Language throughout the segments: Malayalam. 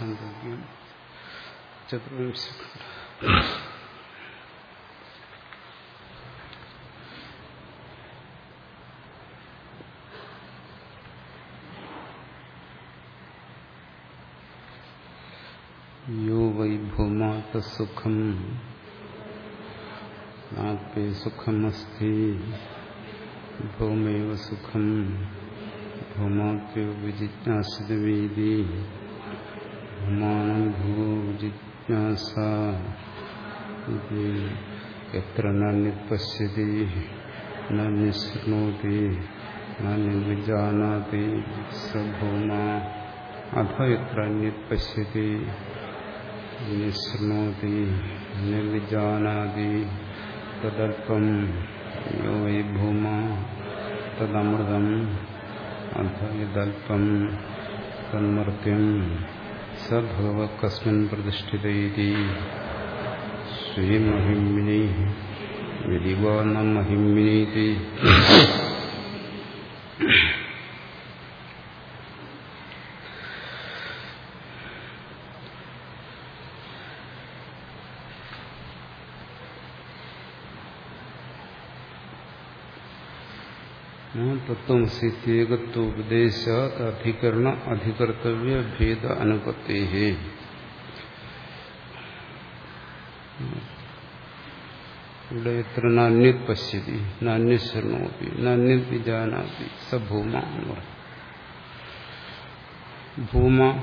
യോ വൈ ഭൂമാത സുഖം ആത്മേ സുഖമസ്തി ഭൂമൈവ സുഖം ഭൂമാത്യോ വിജിജ്ഞാസിതവീതി ഭൂമാനം ഭൂ ജിജ്ഞാസ എത്ര നന്യപശ്യതി നന്യശൃണോതി നന്യവിജാനാതി സ ഭൂമ അഥ എത്ര അന്യത് പശ്യതി നിശൃണോതി നിർവിജാനാതി തദൽപ്പം യോ വൈ ഭൂമ തദമൃതം. അഥ യദൽപ്പം തന്മർത്യം സ ഭഗവ കസ്മിൻ പ്രതിഷ്ഠിതൈതി ശ്രീമഹിമിനി വിധിവാന മഹിമിനീതി തത്വമസിത്യേകത്വോപദേശാത് അധികരണ അധികർത്തവ്യ ഭേദ അനുപത്തേ ഇവിടെ എത്ര നാന്യത് പശ്യതി? നാന്യശരണോപി നാന്യത് വിജാനാതി സഭൂമ എന്ന് പറയും ഭൂമ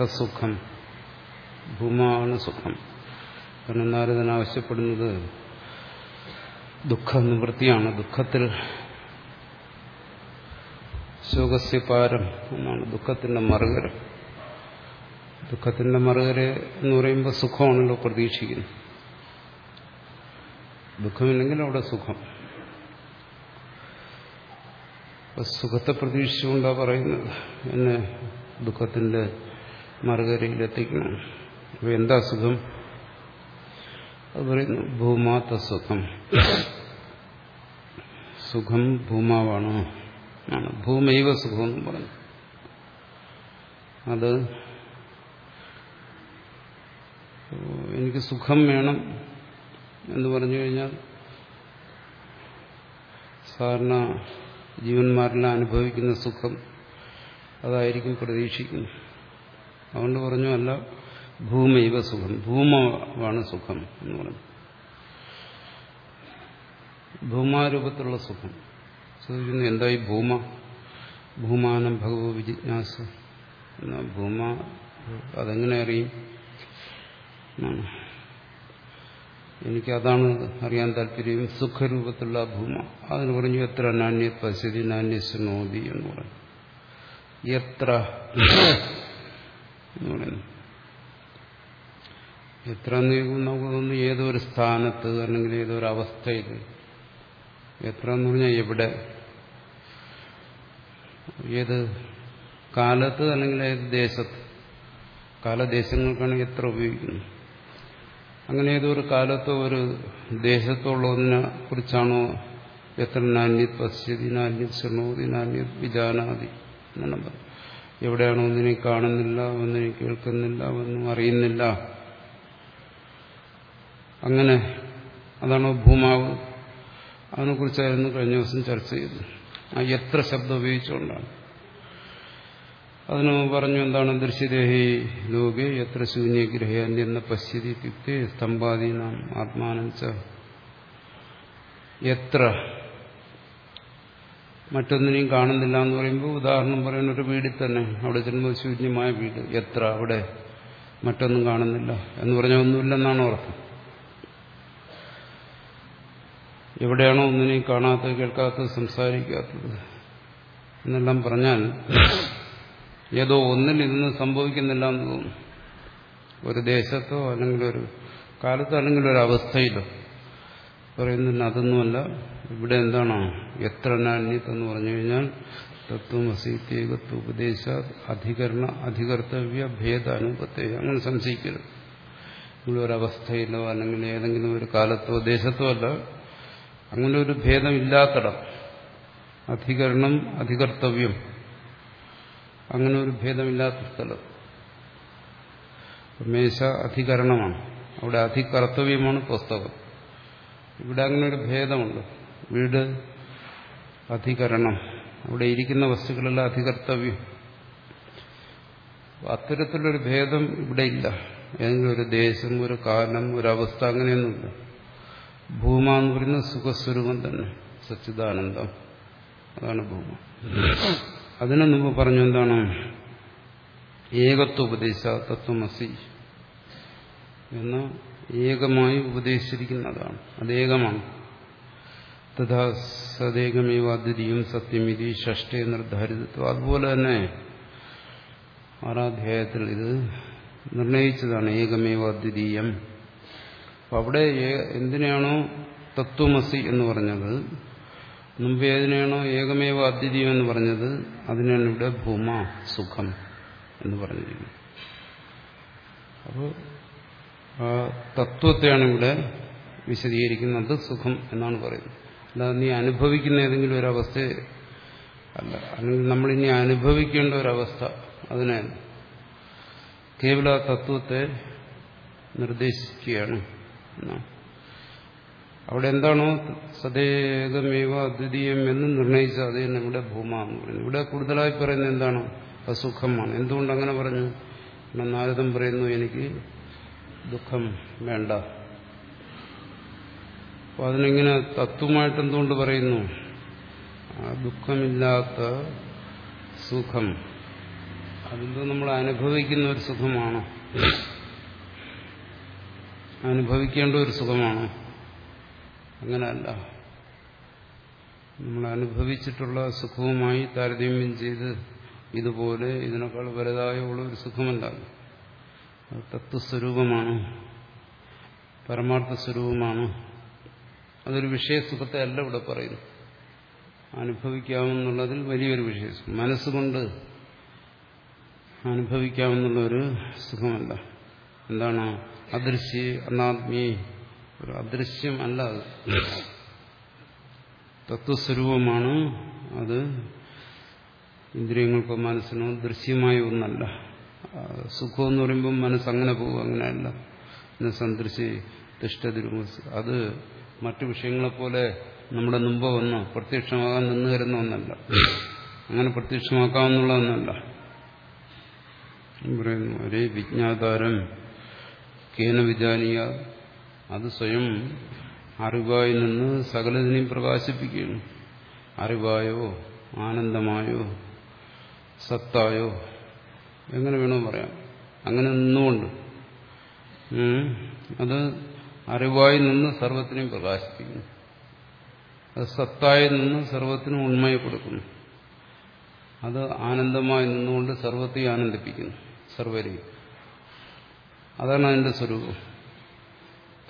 തസുഖം ഭൂമാണ് സുഖം. കാരണം നാരദൻ ആവശ്യപ്പെടുന്നത് ദുഃഖ നിവൃത്തിയാണ്. ദുഃഖത്തിൽ ശോകസ്യ പാരം എന്നാണ് ദുഃഖത്തിന്റെ മറുകര. ദുഃഖത്തിന്റെ മറുകര എന്ന് പറയുമ്പോൾ സുഖമാണല്ലോ പ്രതീക്ഷിക്കുന്നത് ദുഃഖമില്ലെങ്കിൽ അവിടെ സുഖം. സുഖത്തെ പ്രതീക്ഷിച്ചുകൊണ്ടാ പറയുന്നത്. എന്നെ ദുഃഖത്തിന്റെ മറുകരയിൽ എത്തിക്കണം അപ്പൊ എന്താ സുഖം? അത് പറയുന്നു ഭൂമാത്ത സുഖം സുഖം ഭൂമാവാണ്. ആണ്. ഭൂമൈവ സുഖം എന്ന് പറഞ്ഞു. അത് എനിക്ക് സുഖം വേണം എന്ന് പറഞ്ഞു കഴിഞ്ഞാൽ സാധാരണ ജീവന്മാരെല്ലാം അനുഭവിക്കുന്ന സുഖം അതായിരിക്കും പ്രതീക്ഷിക്കുന്നത് അതുകൊണ്ട് പറഞ്ഞു അല്ല ഭൂമൈവ സുഖം ഭൂമമാണ് സുഖം എന്ന് പറഞ്ഞു. ഭൂമാരൂപത്തിലുള്ള സുഖം. ചോദിക്കുന്നു എന്തായി ഭൂമ? ഭൂമാനം ഭഗവ വിജിജ്ഞാസ. എന്നാ ഭൂമ അതെങ്ങനെ അറിയും? എനിക്ക് അതാണ് അറിയാൻ താല്പര്യം. സുഖരൂപത്തിലുള്ള ഭൂമ. അതിന് പറഞ്ഞു എത്ര നാണ്യ പശ്യതി സുനോദി എന്ന് പറഞ്ഞു. എത്ര? എന്ന് പറയുന്നു. എത്ര നമുക്ക് തോന്നുന്നു ഏതൊരു സ്ഥാനത്ത് അല്ലെങ്കിൽ ഏതൊരു അവസ്ഥയിൽ എത്ര എന്ന് പറഞ്ഞാൽ എവിടെ? ഏത് കാലത്ത് അല്ലെങ്കിൽ ഏത് ദേശത്ത്? കാലദേശങ്ങൾക്കാണ് എത്ര ഉപയോഗിക്കുന്നത് അങ്ങനെ ഏതൊരു കാലത്തോ ഒരു ദേശത്തോ ഉള്ള കുറിച്ചാണോ എത്ര നാന്യത് പശ്യതി നാന്യത് ശൃണോതി നാന്യത് വിജാനാതി എവിടെയാണോ ഒന്നിനെ കാണുന്നില്ല ഒന്നിനെ കേൾക്കുന്നില്ല ഒന്നും അറിയുന്നില്ല. അങ്ങനെ അതാണോ ഭൂമാവ്. അതിനെക്കുറിച്ചായിരുന്നു കഴിഞ്ഞ ദിവസം ചർച്ച ചെയ്തത്. ആ എത്ര ശബ്ദം ഉപയോഗിച്ചുകൊണ്ടാണ്. അതിന് പറഞ്ഞു എന്താണ് ദൃശ്യദേഹി ലോകെ എത്ര ശൂന്യഗ്രഹ അന്യെന്ന പശ്യതി യുക്തി സ്തംഭാദീനാം ആത്മാനം എത്ര? മറ്റൊന്നിനെയും കാണുന്നില്ല എന്ന് പറയുമ്പോൾ ഉദാഹരണം പറയുന്ന ഒരു വീടിൽ തന്നെ അവിടെ ചെല്ലുമ്പോൾ ശൂന്യമായ വീട്. എത്ര? അവിടെ മറ്റൊന്നും കാണുന്നില്ല എന്ന് പറഞ്ഞാൽ ഒന്നുമില്ലെന്നാണ് അർത്ഥം. എവിടെയാണോ ഒന്നിനെയും കാണാത്തത് കേൾക്കാത്തത് സംസാരിക്കാത്തത്. എന്നെല്ലാം പറഞ്ഞാൽ ഏതോ ഒന്നിൽ ഇന്ന് സംഭവിക്കുന്നില്ല എന്ന് തോന്നുന്നു ഒരു ദേശത്തോ അല്ലെങ്കിൽ ഒരു കാലത്തോ അല്ലെങ്കിൽ ഒരു അവസ്ഥയിലോ പറയുന്നതിന് അതൊന്നുമല്ല. ഇവിടെ എന്താണോ? എത്ര നാണ്യത്തെന്ന് പറഞ്ഞു കഴിഞ്ഞാൽ തത്വമസീത്യേകത്വ ഉപദേശ അധികരണ അധികർത്തവ്യ ഭേദ അനുപത്തെ അങ്ങനെ സംശയിക്കരുത്. ഇവിടെ ഒരവസ്ഥയിലോ അല്ലെങ്കിൽ ഏതെങ്കിലും ഒരു കാലത്തോ ദേശത്തോ അല്ല. അങ്ങനെ ഒരു ഭേദമില്ലാത്തടം. അധികരണം അധികർത്തവ്യം. അങ്ങനെ ഒരു ഭേദമില്ലാത്ത സ്ഥലം. മേശ അധികരണമാണ്. അവിടെ അധികർത്തവ്യമാണ് പുസ്തകം ഇവിടെ അങ്ങനെ ഒരു ഭേദമുണ്ട്. വീട് അധികരണം. അവിടെ ഇരിക്കുന്ന വസ്തുക്കളെല്ലാം അധികർത്തവ്യം. അത്തരത്തിലൊരു ഭേദം ഇവിടെ ഇല്ല. ഏതെങ്കിലും ഒരു ദേശം ഒരു കാലം ഒരവസ്ഥ അങ്ങനെയൊന്നുമില്ല. ഭൂമ എന്ന് പറയുന്നത് സുഖസ്വരൂപം തന്നെ. സച്ചിദാനന്ദം. അതാണ് ഭൂമ. അതിനു മുമ്പ് പറഞ്ഞു എന്താണ്? ഏകത്വ ഉപദേശ തത്വമസി എന്ന് ഏകമായി ഉപദേശിച്ചിരിക്കുന്നതാണ്. അത് ഏകമാണ്. തഥാ സദേകമേവ അദ്വിതീയം സത്യമിതി ഷഷ്ടേ നിർദ്ധാരിതത്വം അതുപോലെ തന്നെ ആറാധ്യായത്തിൽ ഇത് നിർണയിച്ചതാണ്. ഏകമേവ അദ്വിതീയം അപ്പം അവിടെ എന്തിനാണോ തത്വമസി എന്ന് പറഞ്ഞത്? മുമ്പ് ഏതിനാണോ ഏകമേവ അദ്വിതീയം എന്ന് പറഞ്ഞത്? അതിനാണ് ഇവിടെ ഭൂമ സുഖം എന്ന് പറഞ്ഞിരിക്കുന്നത്. അപ്പോൾ ആ തത്വത്തെയാണ് ഇവിടെ വിശദീകരിക്കുന്നത് സുഖം എന്നാണ് പറയുന്നത്. അല്ലാതെ നീ അനുഭവിക്കുന്ന ഏതെങ്കിലും ഒരവസ്ഥ അല്ല അല്ലെങ്കിൽ നമ്മളിനി അനുഭവിക്കേണ്ട ഒരവസ്ഥ അതിനെ കേവല തത്വത്തെ നിർദ്ദേശിക്കുകയാണ്. അവിടെ എന്താണോ സദേകമേവ അദ്വിതീയം എന്ന് നിർണയിച്ച അത് നമ്മുടെ ഭൂമ എന്ന് പറയുന്നു. ഇവിടെ കൂടുതലായി പറയുന്നത് എന്താണ്? അസുഖമാണ്. എന്തുകൊണ്ട് അങ്ങനെ പറഞ്ഞു? നാരദം പറയുന്നു എനിക്ക് ദുഃഖം വേണ്ട. അപ്പൊ അതിനെങ്ങനെ തത്വമായിട്ട് എന്തുകൊണ്ട് പറയുന്നു? ദുഃഖമില്ലാത്ത സുഖം. അതെന്തോ നമ്മൾ അനുഭവിക്കുന്ന ഒരു സുഖമാണോ. അനുഭവിക്കേണ്ട ഒരു സുഖമാണോ. അങ്ങനല്ല നമ്മൾ അനുഭവിച്ചിട്ടുള്ള സുഖവുമായി താരതമ്യം ചെയ്ത് ഇതുപോലെ ഇതിനേക്കാൾ വലുതായ ഉള്ള ഒരു സുഖമല്ല. തത്വസ്വരൂപമാണ്. പരമാർത്ഥ സ്വരൂപമാണ് അതൊരു വിഷയസുഖത്തെ അല്ല ഇവിടെ പറയുന്നു അനുഭവിക്കാമെന്നുള്ളതിൽ വലിയൊരു വിഷയസുഖം. മനസ്സുകൊണ്ട് അനുഭവിക്കാമെന്നുള്ള ഒരു സുഖമല്ല. എന്താണ് അദൃശ്യ അനാത്മീ. ഒരു അദൃശ്യം അല്ല തത്വസ്വരൂപമാണ് അത്. ഇന്ദ്രിയങ്ങൾക്കോ മനസ്സിനോ ദൃശ്യമായ ഒന്നല്ല. സുഖം എന്ന് പറയുമ്പോൾ മനസ്സ് അങ്ങനെ പോകും അങ്ങനെയല്ല. പിന്നെ സന്ദൃശി തിഷ്ടതിരുമസ് അത് മറ്റു വിഷയങ്ങളെപ്പോലെ നമ്മുടെ മുമ്പ് വന്ന് പ്രത്യക്ഷമാകാൻ നിന്ന് വരുന്ന ഒന്നല്ല. അങ്ങനെ പ്രത്യക്ഷമാക്കാമെന്നുള്ളതൊന്നല്ല പറയുന്നു. ഒരേ വിജ്ഞാതാരം കേന വിജാനീയ. അത് സ്വയം അറിവായി നിന്ന് സകലതിനെയും പ്രകാശിപ്പിക്കുകയാണ്. അറിവായോ ആനന്ദമായോ സത്തായോ എങ്ങനെ വേണോ പറയാം. അങ്ങനെ നിന്നുകൊണ്ട് അത് അറിവായി നിന്ന് സർവത്തിനെയും പ്രകാശിപ്പിക്കുന്നു. അത് സത്തായി നിന്ന് സർവത്തിനും ഉണ്മയെ കൊടുക്കുന്നു അത് ആനന്ദമായി നിന്നുകൊണ്ട് സർവത്തെയും ആനന്ദിപ്പിക്കുന്നു. സർവരെയും. അതാണ് അതിന്റെ സ്വരൂപം.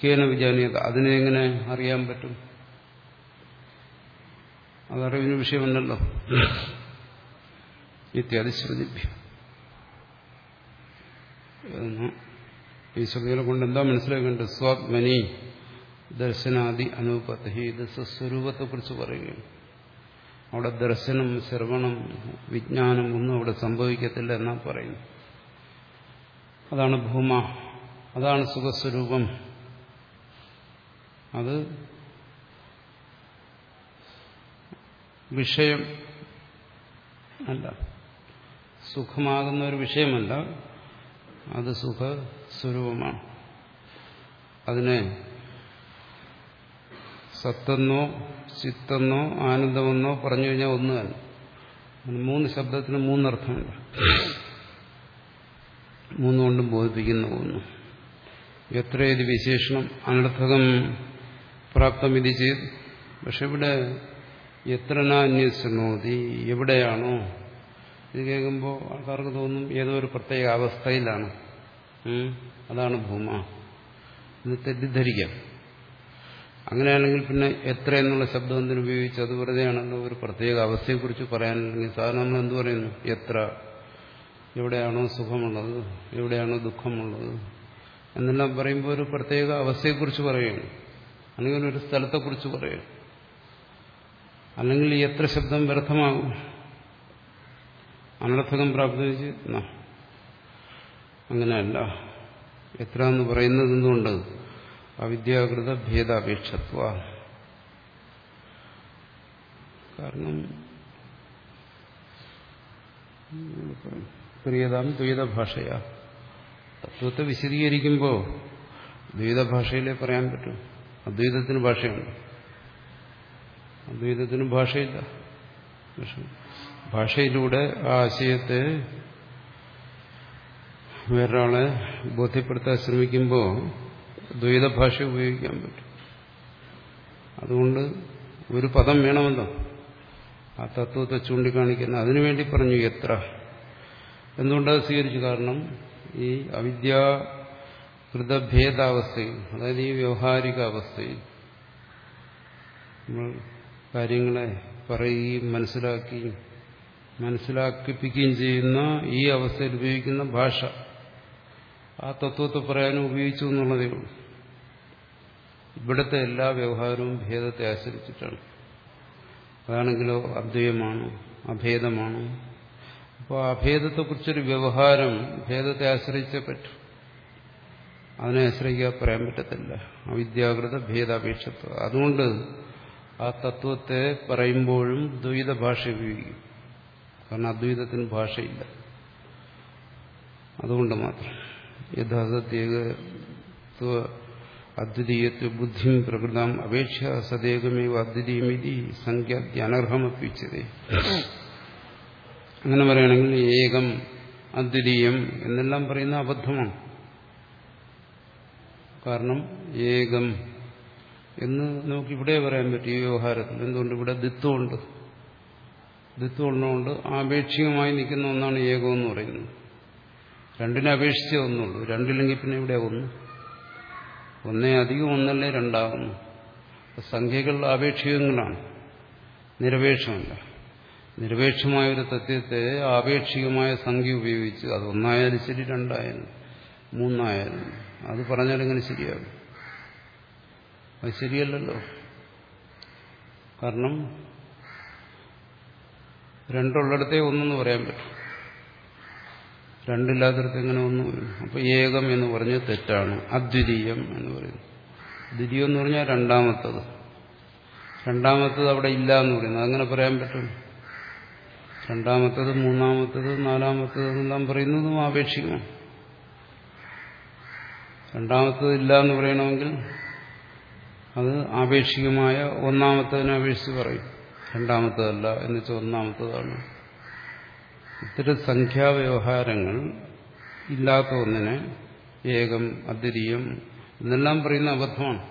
കേന വിജാനീയത. അതിനെ എങ്ങനെ അറിയാൻ പറ്റും? അതറിവിന് വിഷയമല്ലല്ലോ. ഇത്യാദി ശ്രുതിഭ്യം. ഈ ശ്രുതികളെ കൊണ്ട് എന്താ മനസ്സിലാക്കേണ്ടത്? സ്വാത്മനി ദർശനാദി അനുപത്തി ഇത് സ്വസ്വരൂപത്തെക്കുറിച്ച് പറയുകയാണ്. അവിടെ ദർശനം ശ്രവണം വിജ്ഞാനം ഒന്നും അവിടെ സംഭവിക്കത്തില്ല എന്നാ പറയുന്നു അതാണ് ഭൂമ. അതാണ് സുഖസ്വരൂപം. അത് വിഷയം അല്ല. സുഖമാകുന്ന ഒരു വിഷയമല്ല. അത് സുഖ സ്വരൂപമാണ് അതിനെ സത്തെന്നോ ചിത്തെന്നോ ആനന്ദമെന്നോ പറഞ്ഞു കഴിഞ്ഞാൽ ഒന്ന് തന്നെ മൂന്ന് ശബ്ദത്തിന് മൂന്നർത്ഥമുണ്ട് മൂന്നുകൊണ്ടും ബോധിപ്പിക്കുന്ന ഒന്ന്. എത്രയേത് വിശേഷണം അനർത്ഥകം പ്രാപ്തമിതി ചെയ്ത്. പക്ഷെ ഇവിടെ എത്ര നാന്യശ്രണോതി എവിടെയാണോ? ഇത് കേൾക്കുമ്പോൾ ആൾക്കാർക്ക് തോന്നും ഏതോ ഒരു പ്രത്യേക അവസ്ഥയിലാണ്. അതാണ് ഭൂമ. ഇത് തെറ്റിദ്ധരിക്കാം. അങ്ങനെയാണെങ്കിൽ പിന്നെ എത്ര എന്നുള്ള ശബ്ദം എന്തിനു അത് വെറുതെയാണല്ലോ ഒരു പ്രത്യേക അവസ്ഥയെക്കുറിച്ച് പറയാനല്ലെങ്കിൽ സാധാരണ നമ്മൾ എന്ത് പറയുന്നു? എത്ര? എവിടെയാണോ സുഖമുള്ളത്? എവിടെയാണോ ദുഃഖമുള്ളത്? എന്നെല്ലാം പറയുമ്പോൾ ഒരു പ്രത്യേക അവസ്ഥയെക്കുറിച്ച് പറയുകയാണ് അല്ലെങ്കിൽ ഒരു സ്ഥലത്തെക്കുറിച്ച് പറയുക അല്ലെങ്കിൽ എത്ര ശബ്ദം വ്യർത്ഥമാകും അനർത്ഥകം പ്രാപ്തി അങ്ങനെയല്ല എത്ര എന്ന് പറയുന്നത് എന്തുകൊണ്ട് അവിദ്യാകൃത ഭേദാപേക്ഷത്വ കാരണം പ്രിയതാം ദ്വൈത ഭാഷയാ തത്വത്തെ വിശദീകരിക്കുമ്പോൾ ദ്വൈത ഭാഷയിലേ പറയാൻ പറ്റും. അദ്വൈതത്തിന് ഭാഷയുണ്ട്. അദ്വൈതത്തിന് ഭാഷയില്ല. ഭാഷയിലൂടെ ആ ആശയത്തെ വേറൊരാളെ ബോധ്യപ്പെടുത്താൻ ശ്രമിക്കുമ്പോൾ ദ്വൈത ഭാഷ ഉപയോഗിക്കാൻ പറ്റും. അതുകൊണ്ട് ഒരു പദം വേണമെന്നോ ആ തത്വത്തെ ചൂണ്ടിക്കാണിക്കുന്ന അതിനുവേണ്ടി പറഞ്ഞു എത്ര. എന്തുകൊണ്ടത് സ്വീകരിച്ചു? കാരണം ഈ അവിദ്യാകൃതഭേദാവസ്ഥയിൽ അതായത് ഈ വ്യവഹാരിക അവസ്ഥയിൽ നമ്മൾ കാര്യങ്ങളെ പറയുകയും മനസ്സിലാക്കുകയും മനസ്സിലാക്കിപ്പിക്കുകയും ചെയ്യുന്ന ഈ അവസ്ഥയിൽ ഉപയോഗിക്കുന്ന ഭാഷ ആ തത്വത്തെ പറയാനും ഉപയോഗിച്ചു എന്നുള്ളതേ ഉള്ളൂ. ഇവിടുത്തെ എല്ലാ വ്യവഹാരവും ഭേദത്തെ ആശ്രയിച്ചിട്ടാണ്. അതാണെങ്കിലോ അദ്വയമാണോ അഭേദമാണ് അപ്പോൾ ആ ഭേദത്തെക്കുറിച്ചൊരു വ്യവഹാരം ഭേദത്തെ ആശ്രയിച്ചേ പറ്റും. അതിനെ ആശ്രയിക്കാൻ പറയാൻ പറ്റത്തില്ല. അവിദ്യാകൃത ഭേദാപേക്ഷത്വം. അതുകൊണ്ട് ആ തത്വത്തെ പറയുമ്പോഴും ദ്വൈത ഭാഷ ഉപയോഗിക്കും. കാരണം അദ്വൈതത്തിന് ഭാഷയില്ല. അതുകൊണ്ട് മാത്രം. യഥാസത്യേകത്വ അദ്വിതീയത്വ ബുദ്ധിം പ്രകൃതം അപേക്ഷ സദേകമേവ അദ്വിതീയമിതി സംഖ്യ അനർഹമപ്പിച്ചതേ അങ്ങനെ പറയുകയാണെങ്കിൽ ഏകം അദ്വിതീയം എന്നെല്ലാം പറയുന്ന അബദ്ധമാണ്. കാരണം ഏകം എന്ന് നമുക്കിവിടെ പറയാൻ പറ്റും ഈ വ്യവഹാരത്തിൽ എന്തുകൊണ്ട്? ഇവിടെ ദിത്വമുണ്ട്. ദിത്വം ഉള്ളതുകൊണ്ട് ആപേക്ഷികമായി നിൽക്കുന്ന ഒന്നാണ് ഏകം എന്ന് പറയുന്നത്. രണ്ടിനെ അപേക്ഷിച്ചേ ഒന്നുള്ളൂ. രണ്ടില്ലെങ്കിൽ പിന്നെ ഇവിടെ ഒന്ന്. ഒന്നേ അധികം ഒന്നല്ലേ രണ്ടാകുന്നു സംഖ്യകൾ ആപേക്ഷികങ്ങളാണ്. നിരപേക്ഷമല്ല. നിരപേക്ഷമായ ഒരു തത്വത്തെ ആപേക്ഷികമായ സംഖ്യ ഉപയോഗിച്ച് അത് ഒന്നായാലും ശരി രണ്ടായാലും മൂന്നായാലും അത് പറഞ്ഞാലെങ്ങനെ ശരിയാകും. അത് ശരിയല്ലല്ലോ. കാരണം രണ്ടുള്ളിടത്തെ ഒന്നെന്ന് പറയാൻ പറ്റും. രണ്ടില്ലാത്തടത്ത് എങ്ങനെ ഒന്നും വരും? അപ്പൊ ഏകം എന്ന് പറഞ്ഞ് തെറ്റാണ്. അദ്വിതീയം എന്ന് പറയുന്നു ദ്വിതീയം എന്ന് പറഞ്ഞാൽ രണ്ടാമത്തത്. രണ്ടാമത്തത് അവിടെ ഇല്ല എന്ന് പറയുന്നത്. അങ്ങനെ പറയാൻ പറ്റും? രണ്ടാമത്തത് മൂന്നാമത്തത് നാലാമത്തത് എന്നെല്ലാം പറയുന്നതും ആപേക്ഷികമാണ്. രണ്ടാമത്തത് ഇല്ല എന്ന് പറയണമെങ്കിൽ അത് ആപേക്ഷികമായ ഒന്നാമത്തതിനെ അപേക്ഷിച്ച് പറയും. രണ്ടാമത്തതല്ല എന്ന് വെച്ചാൽ ഒന്നാമത്തതാണ്. ഇത്തരം സംഖ്യാവ്യവഹാരങ്ങൾ ഇല്ലാത്ത ഒന്നിനെ ഏകം അദ്വിതീയം എന്നെല്ലാം പറയുന്ന അബദ്ധമാണ്.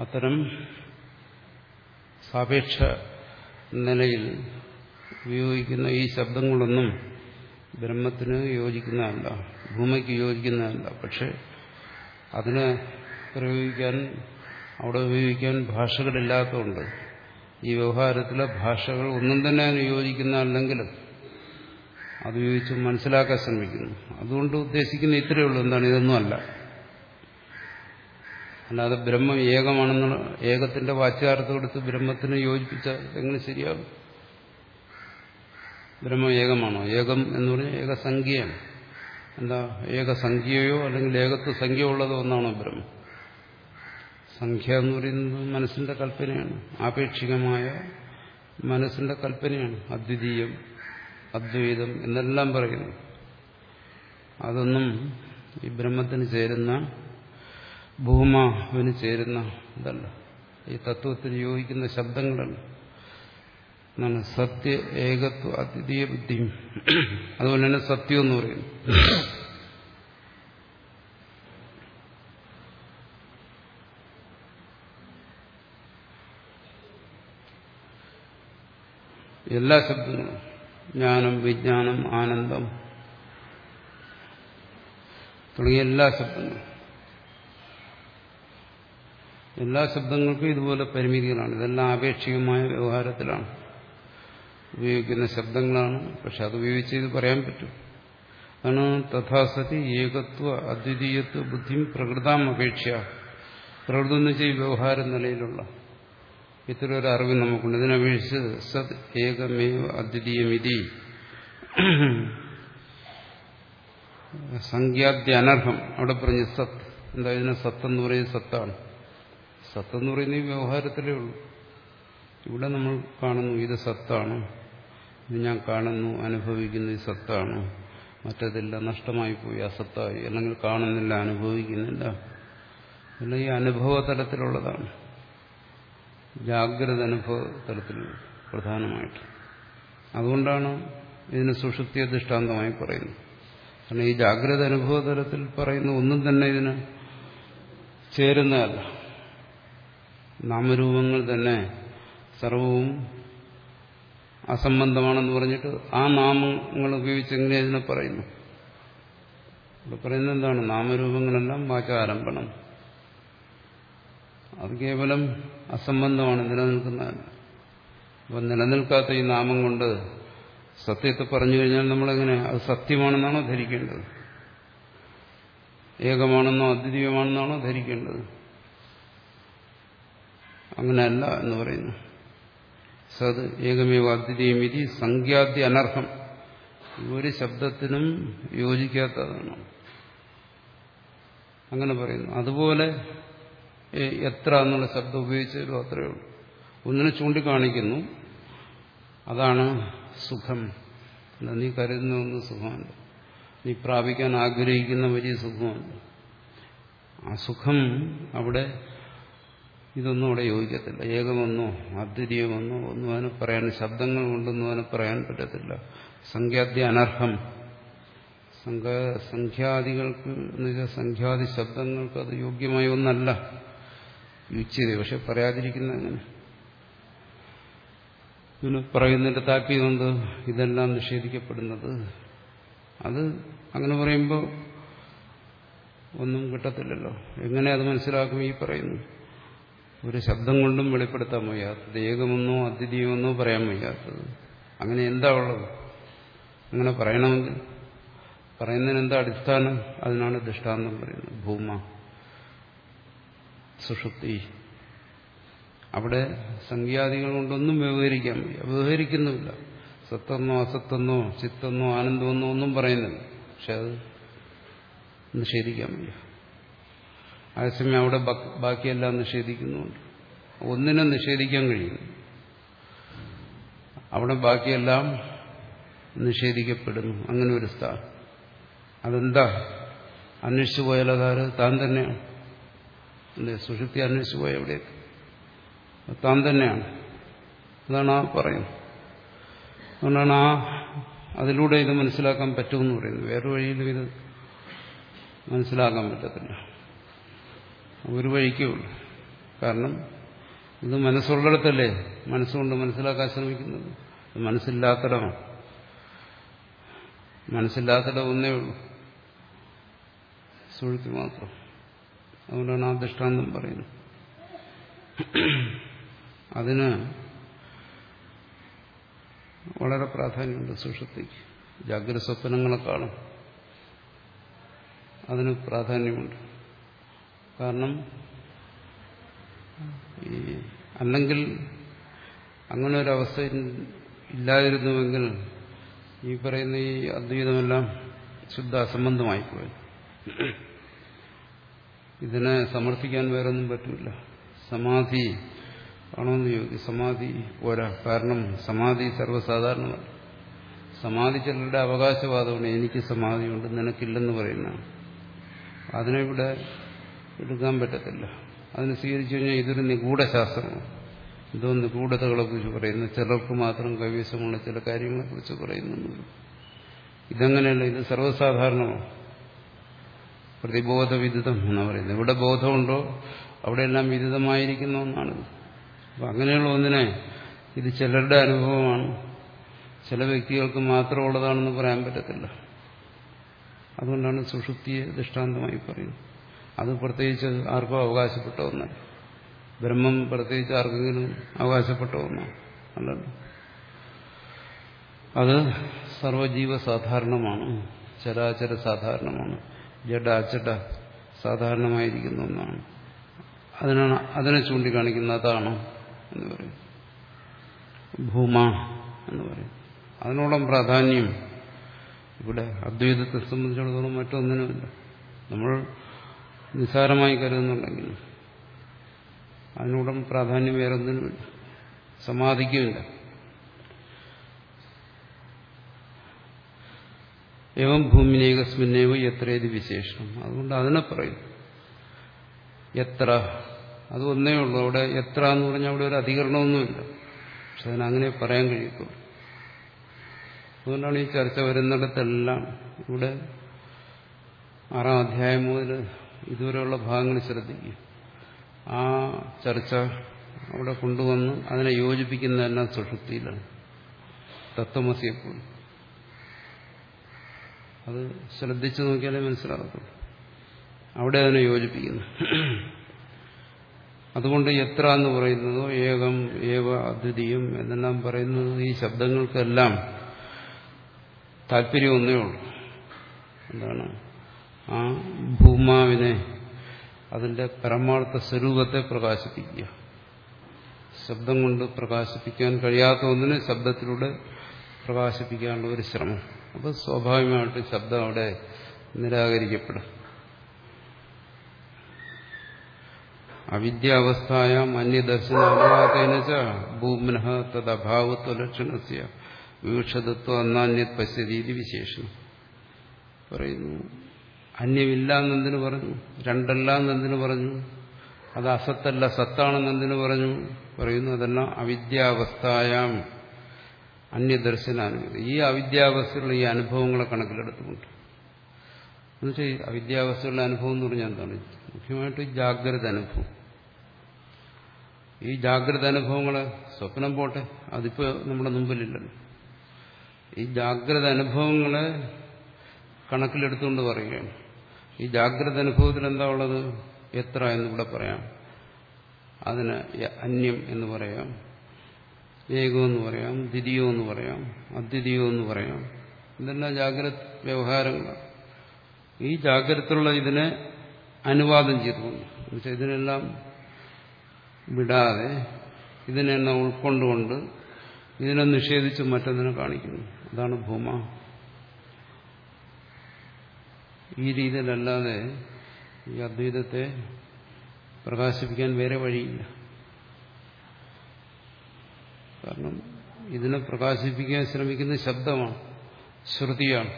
അത്തരം സാപേക്ഷ നിലയിൽ ഉപയോഗിക്കുന്ന ഈ ശബ്ദങ്ങളൊന്നും ബ്രഹ്മത്തിന് യോജിക്കുന്നതല്ല ഭൂമിക്ക് യോജിക്കുന്നതല്ല. പക്ഷെ അതിനെ പ്രയോഗിക്കാൻ അവിടെ ഉപയോഗിക്കാൻ ഭാഷകളില്ലാത്തതുകൊണ്ട് ഈ വ്യവഹാരത്തിലെ ഭാഷകൾ ഒന്നും തന്നെ അതിന് യോജിക്കുന്നതല്ലെങ്കിലും അത് ഉപയോഗിച്ച് മനസ്സിലാക്കാൻ ശ്രമിക്കുന്നു. അതുകൊണ്ട് ഉദ്ദേശിക്കുന്ന ഇത്രയേ ഉള്ളൂ. എന്താണ്? ഇതൊന്നും അല്ല. അല്ലാതെ ബ്രഹ്മം ഏകമാണെന്നുള്ള ഏകത്തിന്റെ വാച്യാർത്ഥം കൊടുത്ത് ബ്രഹ്മത്തിന് യോജിപ്പിച്ച എങ്ങനെ ശരിയാകും? ബ്രഹ്മം ഏകമാണോ? ഏകം എന്ന് പറഞ്ഞാൽ ഏകസംഖ്യയാണ്. എന്താ? ഏകസംഖ്യയോ അല്ലെങ്കിൽ ഏകത്വ സംഖ്യ ഉള്ളതോ ഒന്നാണോ ബ്രഹ്മം? സംഖ്യ എന്ന് പറയുന്നത് മനസ്സിന്റെ കൽപ്പനയാണ്. ആപേക്ഷികമായ മനസ്സിന്റെ കൽപ്പനയാണ്. അദ്വിതീയം അദ്വൈതം എന്നെല്ലാം പറയുന്നു. അതൊന്നും ഈ ബ്രഹ്മത്തിന് ചേരുന്ന ഭൂമാവിന് ചേരുന്ന ഇതല്ല. ഈ തത്വത്തിന് യോജിക്കുന്ന ശബ്ദങ്ങളല്ല. എന്നാണ് സത്യ ഏകത്വ അതിഥീയ ബുദ്ധിയും അതുപോലെ തന്നെ സത്യം എന്ന് പറയുന്നു എല്ലാ ശബ്ദങ്ങളും ജ്ഞാനം വിജ്ഞാനം ആനന്ദം തുടങ്ങിയ എല്ലാ ശബ്ദങ്ങളും എല്ലാ ശബ്ദങ്ങൾക്കും ഇതുപോലെ പരിമിതികളാണ്. ഇതെല്ലാം ആപേക്ഷികമായ വ്യവഹാരത്തിലാണ്. ഉപയോഗിക്കുന്ന ശബ്ദങ്ങളാണ്. പക്ഷെ അത് ഉപയോഗിച്ച് ഇത് പറയാൻ പറ്റും. അതാണ് തഥാസതി ഏകത്വ അദ്വിതീയത്വ ബുദ്ധിയും പ്രകൃതാം അപേക്ഷ. പ്രകൃതം എന്ന് വെച്ചാൽ ഈ വ്യവഹാര നിലയിലുള്ള. ഇത്ര ഒരു അറിവ് നമുക്കുണ്ട്. ഇതിനപേക്ഷിച്ച് സത് ഏകമേവ അദ്വിതീയമിതി. സംഖ്യാദ്യ അനർഹം. അവിടെ പറഞ്ഞ് സത്ത് എന്താ ഇതിനെ സത്തെന്ന് പറയുന്നത് സത്താണ്. സത്തെന്ന് പറയുന്നത് ഈ വ്യവഹാരത്തിലേ ഉള്ളൂ. ഇവിടെ നമ്മൾ കാണുന്നു ഇത് സത്താണ്. ഇത് ഞാൻ കാണുന്നു അനുഭവിക്കുന്നു ഇത് സത്താണ്. മറ്റതില്ല നഷ്ടമായി പോയി അസത്തായി. അല്ലെങ്കിൽ കാണുന്നില്ല അനുഭവിക്കുന്നില്ല. എല്ലാം ഈ അനുഭവ തലത്തിലുള്ളതാണ് ജാഗ്രത അനുഭവ തലത്തിൽ പ്രധാനമായിട്ട്. അതുകൊണ്ടാണ് ഇതിന് സുഷുപ്തിയ ദൃഷ്ടാന്തമായി പറയുന്നത്. കാരണം ഈ ജാഗ്രത അനുഭവ തലത്തിൽ പറയുന്ന ഒന്നും തന്നെ ഇതിന് ചേരുന്നതല്ല. നാമരൂപങ്ങൾ തന്നെ സർവവും അസംബന്ധമാണെന്ന് പറഞ്ഞിട്ട് ആ നാമങ്ങൾ ഉപയോഗിച്ച് എങ്ങനെ അതിനെ പറയുന്നു? ഇവിടെ പറയുന്നത് എന്താണ്? നാമരൂപങ്ങളെല്ലാം വാചാരംഭണം. അത് കേവലം അസംബന്ധമാണ് നിലനിൽക്കുന്നതല്ല അപ്പം നിലനിൽക്കാത്ത ഈ നാമം കൊണ്ട് സത്യത്തെ പറഞ്ഞു കഴിഞ്ഞാൽ നമ്മളെങ്ങനെ? അത് സത്യമാണെന്നാണോ ധരിക്കേണ്ടത്? ഏകമാണെന്നോ അദ്വിതീയമാണെന്നാണോ ധരിക്കേണ്ടത്? അങ്ങനെയല്ല എന്ന് പറയുന്നു. സത് ഏകമേവ അദ്വിതീയം ഇതി സംഖ്യാദ്യ അനർഹം. ഒരു ശബ്ദത്തിനും യോജിക്കാത്തതാണ്. അങ്ങനെ പറയുന്നു. അതുപോലെ എത്ര എന്നുള്ള ശബ്ദം ഉപയോഗിച്ചാലും അത്രയേ ഉള്ളൂ. ഒന്നിനെ ചൂണ്ടിക്കാണിക്കുന്നു. അതാണ് സുഖം. നീ കരുതുന്ന ഒന്ന് സുഖമുണ്ട് നീ പ്രാപിക്കാൻ ആഗ്രഹിക്കുന്ന വലിയ സുഖമുണ്ട് ആ സുഖം അവിടെ ഇതൊന്നും അവിടെ യോജിക്കത്തില്ല. ഏകമെന്നോ അദ്വിതീയമെന്നോ ഒന്നും അതിന് പറയാൻ ശബ്ദങ്ങൾ കൊണ്ടൊന്നും അതിന് പറയാൻ പറ്റത്തില്ല. സംഖ്യാദ്യ അനർഹം. സംഖ്യാദികൾക്ക് സംഖ്യാദി ശബ്ദങ്ങൾക്ക് അത് യോഗ്യമായ ഒന്നല്ല. യുക്തിയത് പക്ഷെ പറയാതിരിക്കുന്ന അങ്ങനെ ഇതിന് പറയുന്നതിന്റെ താല്പര്യം എന്ത്? ഇതെല്ലാം നിഷേധിക്കപ്പെടുന്നത്. അത് അങ്ങനെ പറയുമ്പോൾ ഒന്നും കിട്ടത്തില്ലല്ലോ. എങ്ങനെ അത് മനസ്സിലാക്കും ഈ പറയുന്നു ഒരു ശബ്ദം കൊണ്ടും വെളിപ്പെടുത്താൻ വയ്യാത്തത്. ഏകമെന്നോ അദ്വിതീയമെന്നോ പറയാൻ വയ്യാത്തത്. അങ്ങനെ എന്താ ഉള്ളത്? അങ്ങനെ പറയണമെങ്കിൽ പറയുന്നതിന് എന്താ അടിസ്ഥാനം? അതിനാണ് ദൃഷ്ടാന്തം പറയുന്നത്. ഭൂമ സുഷുപ്തി. അവിടെ സംഖ്യാദികൾ കൊണ്ടൊന്നും വ്യവഹരിക്കാൻ വയ്യ. വ്യവഹരിക്കുന്നുമില്ല. സത്തെന്നോ അസത്തെന്നോ ചിത്തെന്നോ ആനന്ദമെന്നോ ഒന്നും പറയുന്നില്ല. പക്ഷെ അത് നിഷേധിക്കാൻ വയ്യ. അതേസമയം അവിടെ ബാക്കിയെല്ലാം നിഷേധിക്കുന്നുണ്ട്. ഒന്നിനെ നിഷേധിക്കാൻ കഴിയും അവിടെ ബാക്കിയെല്ലാം നിഷേധിക്കപ്പെടുന്നു. അങ്ങനെ ഒരു സ്ഥാനം അതെന്താ? അന്വേഷിച്ചു പോയാൽ അതാര്? താൻ തന്നെയാണ്. അല്ലേ? സുഷുപ്തി അന്വേഷിച്ചു പോയ എവിടെയൊക്കെ? താൻ തന്നെയാണ്. അതാണ് ആ പറയുന്നത്. അതുകൊണ്ടാണ് ആ അതിലൂടെ ഇത് മനസ്സിലാക്കാൻ പറ്റുമെന്ന് പറയുന്നത്. വേറെ വഴിയിലും ഇത് മനസ്സിലാക്കാൻ പറ്റത്തില്ല. ഒരു വഴിക്കേ ഉള്ളൂ. കാരണം ഇത് മനസ്സുള്ളിടത്തല്ലേ? മനസ്സുകൊണ്ട് മനസ്സിലാക്കാൻ ശ്രമിക്കുന്നത്. മനസ്സില്ലാത്തിടമാണ്. മനസ്സില്ലാത്തിടം ഒന്നേ ഉള്ളൂ. സുഴുത്തി മാത്രം. അതുകൊണ്ടാണ് ആ ദൃഷ്ടാന്തം പറയുന്നത്. അതിന് വളരെ പ്രാധാന്യമുണ്ട് സുഷുപ്തിക്ക് ജാഗ്രത സ്വപ്നങ്ങളെക്കാളും അതിന് പ്രാധാന്യമുണ്ട്. കാരണം അല്ലെങ്കിൽ അങ്ങനെ ഒരു അവസ്ഥ ഇല്ലാതിരുന്നുവെങ്കിൽ ഈ പറയുന്ന ഈ അദ്വൈതമെല്ലാം ശുദ്ധ അസംബന്ധമായി പോയി ഇതിനെ സമർത്ഥിക്കാൻ വേറൊന്നും പറ്റില്ല സമാധി ആണോന്ന് ചോദിക്കും. സമാധി പോരാ. കാരണം സമാധി സർവസാധാരണമല്ല. സമാധി ചിലരുടെ അവകാശവാദമാണ്. എനിക്ക് സമാധിയുണ്ട് നിനക്കില്ലെന്ന് പറയുന്നതാണ്. അതിനെ ഇവിടെ എടുക്കാൻ പറ്റത്തില്ല. അതിന് സ്വീകരിച്ചു കഴിഞ്ഞാൽ ഇതൊരു നിഗൂഢശാസ്ത്രമാണ്. എന്തോ നിഗൂഢതകളെ കുറിച്ച് പറയുന്നു. ചിലർക്ക് മാത്രം കൈവശമുള്ള ചില കാര്യങ്ങളെ കുറിച്ച് പറയുന്നുണ്ട്. ഇതങ്ങനെയല്ല ഇത് സർവസാധാരണമാണ്. പ്രതിബോധ വിദുതം എന്ന് പറയുന്നത്. എവിടെ ബോധമുണ്ടോ അവിടെയെല്ലാം വിദിതമായിരിക്കുന്ന ഒന്നാണ് അപ്പം അങ്ങനെയുള്ള ഒന്നിനെ ഇത് ചിലരുടെ അനുഭവമാണ്. ചില വ്യക്തികൾക്ക് മാത്രമുള്ളതാണെന്ന് പറയാൻ പറ്റത്തില്ല. അതുകൊണ്ടാണ് സുഷുപ്തിയെ ദൃഷ്ടാന്തമായി പറയുന്നത്. അത് പ്രത്യേകിച്ച് ആർക്കും അവകാശപ്പെട്ട ഒന്നല്ല ബ്രഹ്മം പ്രത്യേകിച്ച് ആർക്കെങ്കിലും അവകാശപ്പെട്ട ഒന്നാണ്. അല്ലല്ലോ അത് സർവജീവ സാധാരണമാണ് ചരാചര സാധാരണമാണ്. ജഡ അച്ചട സാധാരണമായിരിക്കുന്ന ഒന്നാണ്. അതിനാണ് അതിനെ ചൂണ്ടിക്കാണിക്കുന്ന അതാണ് എന്ന് പറയും ഭൂമ എന്ന് പറയും. അതിനോളം പ്രാധാന്യം. ഇവിടെ അദ്വൈതത്തെ സംബന്ധിച്ചിടത്തോളം മറ്റൊന്നിനുമില്ല. നമ്മൾ നിസ്സാരമായി കരുതുന്നുണ്ടെങ്കിൽ അതിനോടും പ്രാധാന്യം വേറൊന്നിനുമില്ല സമാധിക്കുമില്ല. ഏവം ഭൂമിനേകസ്മിന്നേവ എത്രയേത് വിശേഷം അതുകൊണ്ട് അതിനെ പറയും. എത്ര അത് ഒന്നേ ഉള്ളൂ. അവിടെ എത്ര എന്ന് പറഞ്ഞാൽ അവിടെ ഒരു അധികരണമൊന്നുമില്ല. പക്ഷെ അതിനങ്ങനെ പറയാൻ കഴിയത്തുള്ളൂ. അതുകൊണ്ടാണ് ഈ ചർച്ച വരുന്നിടത്തെല്ലാം ഇവിടെ ആറാം അധ്യായം മുതൽ ഇതുവരെയുള്ള ഭാഗങ്ങൾ ശ്രദ്ധിക്കുക. ആ ചർച്ച അവിടെ കൊണ്ടുവന്ന് അതിനെ യോജിപ്പിക്കുന്നതെല്ലാം സുഷുപ്തിയിലാണ്. തത്വമസിയെപ്പോഴും അത് ശ്രദ്ധിച്ചു നോക്കിയാലേ മനസ്സിലാകത്തുള്ളൂ. അവിടെ അതിനെ യോജിപ്പിക്കുന്നു. അതുകൊണ്ട് എത്ര എന്ന് പറയുന്നതോ ഏകം ഏവ അദ്വിതീയം എന്നെല്ലാം പറയുന്നത് ഈ ശബ്ദങ്ങൾക്കെല്ലാം താല്പര്യം ഒന്നേ ഉള്ളൂ. എന്താണ്? ആ ഭൂമാവിനെ അതിന്റെ പരമാർത്ഥ സ്വരൂപത്തെ പ്രകാശിപ്പിക്കുക. ശബ്ദം കൊണ്ട് പ്രകാശിപ്പിക്കാൻ കഴിയാത്ത ഒന്നിനെ ശബ്ദത്തിലൂടെ പ്രകാശിപ്പിക്കാനുള്ള ഒരു ശ്രമം. അപ്പോൾ സ്വാഭാവികമായിട്ട് ശബ്ദം അവിടെ നിരാകരിക്കപ്പെടും. അവിദ്യാവസ്ഥായാം അന്യദർശന അനുവാദേന ഭൂമിന തദ്ഭാവത്വ ലക്ഷണസ്യ. വിവക്ഷതത്വ അന്നാന്യത് പശ്യതീതി വിശേഷണം. പറയുന്നു അന്യമില്ല എന്നെന്തിനു പറഞ്ഞു? രണ്ടല്ല എന്നെന്തിനു പറഞ്ഞു? അത് അസത്തല്ല സത്താണെന്നെന്തിനു പറഞ്ഞു? പറയുന്നു അതെല്ലാം അവിദ്യാവസ്ഥായാം. അന്യദർശന അനുഭവം ഈ അവിദ്യാവസ്ഥയുള്ള ഈ അനുഭവങ്ങളെ കണക്കിലെടുത്തുകൊണ്ട്. എന്നുവെച്ചാൽ അവിദ്യാവസ്ഥയുള്ള അനുഭവം എന്ന് പറഞ്ഞാൽ എന്താണ്? മുഖ്യമായിട്ട് ജാഗ്രത അനുഭവം. ഈ ജാഗ്രത അനുഭവങ്ങളെ സ്വപ്നം പോട്ടെ അതിപ്പോ നമ്മുടെ മുമ്പിലില്ലല്ലോ. ഈ ജാഗ്രത അനുഭവങ്ങളെ കണക്കിലെടുത്തുകൊണ്ട് പറയുകയാണ്. ഈ ജാഗ്രത അനുഭവത്തിൽ എന്താ ഉള്ളത്? എത്ര എന്നിവിടെ പറയാം. അതിന് അന്യം എന്ന് പറയാം. ഏകമെന്ന് പറയാം. ദ്വിതീയോ എന്ന് പറയാം. അദ്വിതീയോ എന്ന് പറയാം. ഇതെല്ലാം ജാഗ്രത വ്യവഹാരങ്ങളാണ് ഈ ജാഗ്രതയുള്ള ഇതിനെ അനുവാദം ചെയ്തുകൊണ്ട്. എന്നുവെച്ചാൽ ഇതിനെല്ലാം വിടാതെ ഇതിനെല്ലാം ഉൾക്കൊണ്ടുകൊണ്ട് ഇതിനെ നിഷേധിച്ച് മറ്റൊന്നിനെ കാണിക്കുന്നു. അതാണ് ഭൂമ ഈ രീതിയിലല്ലാതെ ഈ അദ്വൈതത്തെ പ്രകാശിപ്പിക്കാൻ വേറെ വഴിയില്ല. കാരണം ഇതിനെ പ്രകാശിപ്പിക്കാൻ ശ്രമിക്കുന്ന ശബ്ദമാണ് ശ്രുതിയാണ്.